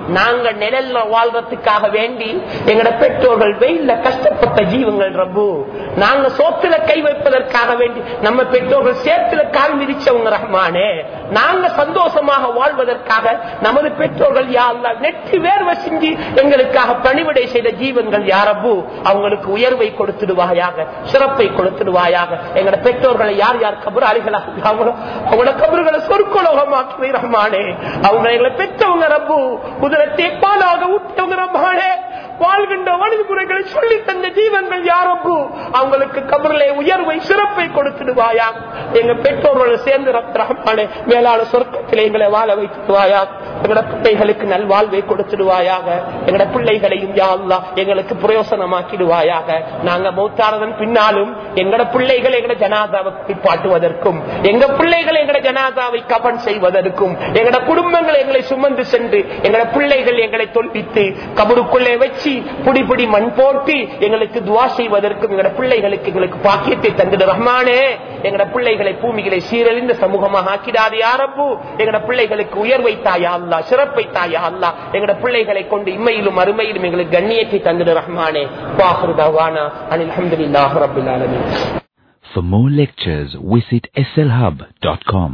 நாங்க நிழல்ல வாழ்றதுக்காக வேண்டி எங்கட பெற்றோர்கள் வெயில்ல கஷ்டப்பட்ட ஜீவங்கள் ரப்பு. நாங்க சோத்துல கை வைப்பதற்காக வேண்டி நம்ம பெற்றோர்கள் சேர்த்துல கால் மிதிச்சவங்க ரஹ்மானே. நாங்க சந்தோஷமாக வாழ்வதற்காக நமது பெற்றோர்கள் யாரெல்லாம் நெற்றி வேர்வை செஞ்சு எங்களுக்காக பணிவிடை செய்த ஜீவன்கள் யாரப்போ அவங்களுக்கு உயர்வை கொடுத்துடுவாயாக சிறப்பை கொடுத்துடுவாயாக. எங்களோட பெற்றோர்களை யார் யார் கபுராளிகளாக அவங்களோட கபர்களை சொற்கொலகமாக்கி ரஹ்மானே. அவங்க எங்களை பெற்றவங்க ரப்பு. குதிரத்தை பாலாக ஊட்டியவங்க ரஹ்மானே. வாழ்கின்ற வழிமுறைகளை சொல்லி தந்த ஜீவன்கள் யாரப்போ? அவங்களுக்கு கபரிலே உயர்வை சிறப்பை கொடுத்துடுவாயா எங்க பெற்றோர்களை சேர்ந்து ரஹ்மானே மேலான சொர்க்கத்தில் எங்களை வாழ வைத்துடுவாயா எங்கட பிள்ளைகளுக்கு நல்வாழ்வை கொடுத்துடுவாயாக. எங்கட பிள்ளைகளையும் யாழ்லா எங்களுக்கு பிரயோசனமாக்கிடுவாயாக. நாங்க மூத்தாரதன் பின்னாலும் எங்கட பிள்ளைகள் எங்கட ஜனாதாவை பாட்டுவதற்கும் எங்க பிள்ளைகள் எங்கட ஜனாதாவை கபன் செய்வதற்கும் எங்கட குடும்பங்கள் எங்களை சுமந்து சென்று எங்கட பிள்ளைகள் எங்களை தொல்பித்து கபருக்குள்ளே வச்சு புடி புடி மண் போட்டு எங்களுக்கு துவா செய்வதற்கும் எங்களோட பிள்ளைகளுக்கு எங்களுக்கு பாக்கியத்தை தந்துடு ரஹ்மானே. எங்களோட பிள்ளைகளை பூமிகளை சீரழிந்த சமூகமாக ஆக்கிடாது யாரப்பு எங்களோட பிள்ளைகளுக்கு உயர்வை தாயா அல்லா சிறப்பை தாயா அல்லா எங்களோட பிள்ளைகளை கொண்டு இம்மையிலும் அருமையிலும் எங்களுக்கு கண்ணியத்தை தந்துடு ரஹ்மானே. வாஹருதாவானா அனில் அஹமதுல்லாஹ் ரபுல் For more lectures, visit slhub.com.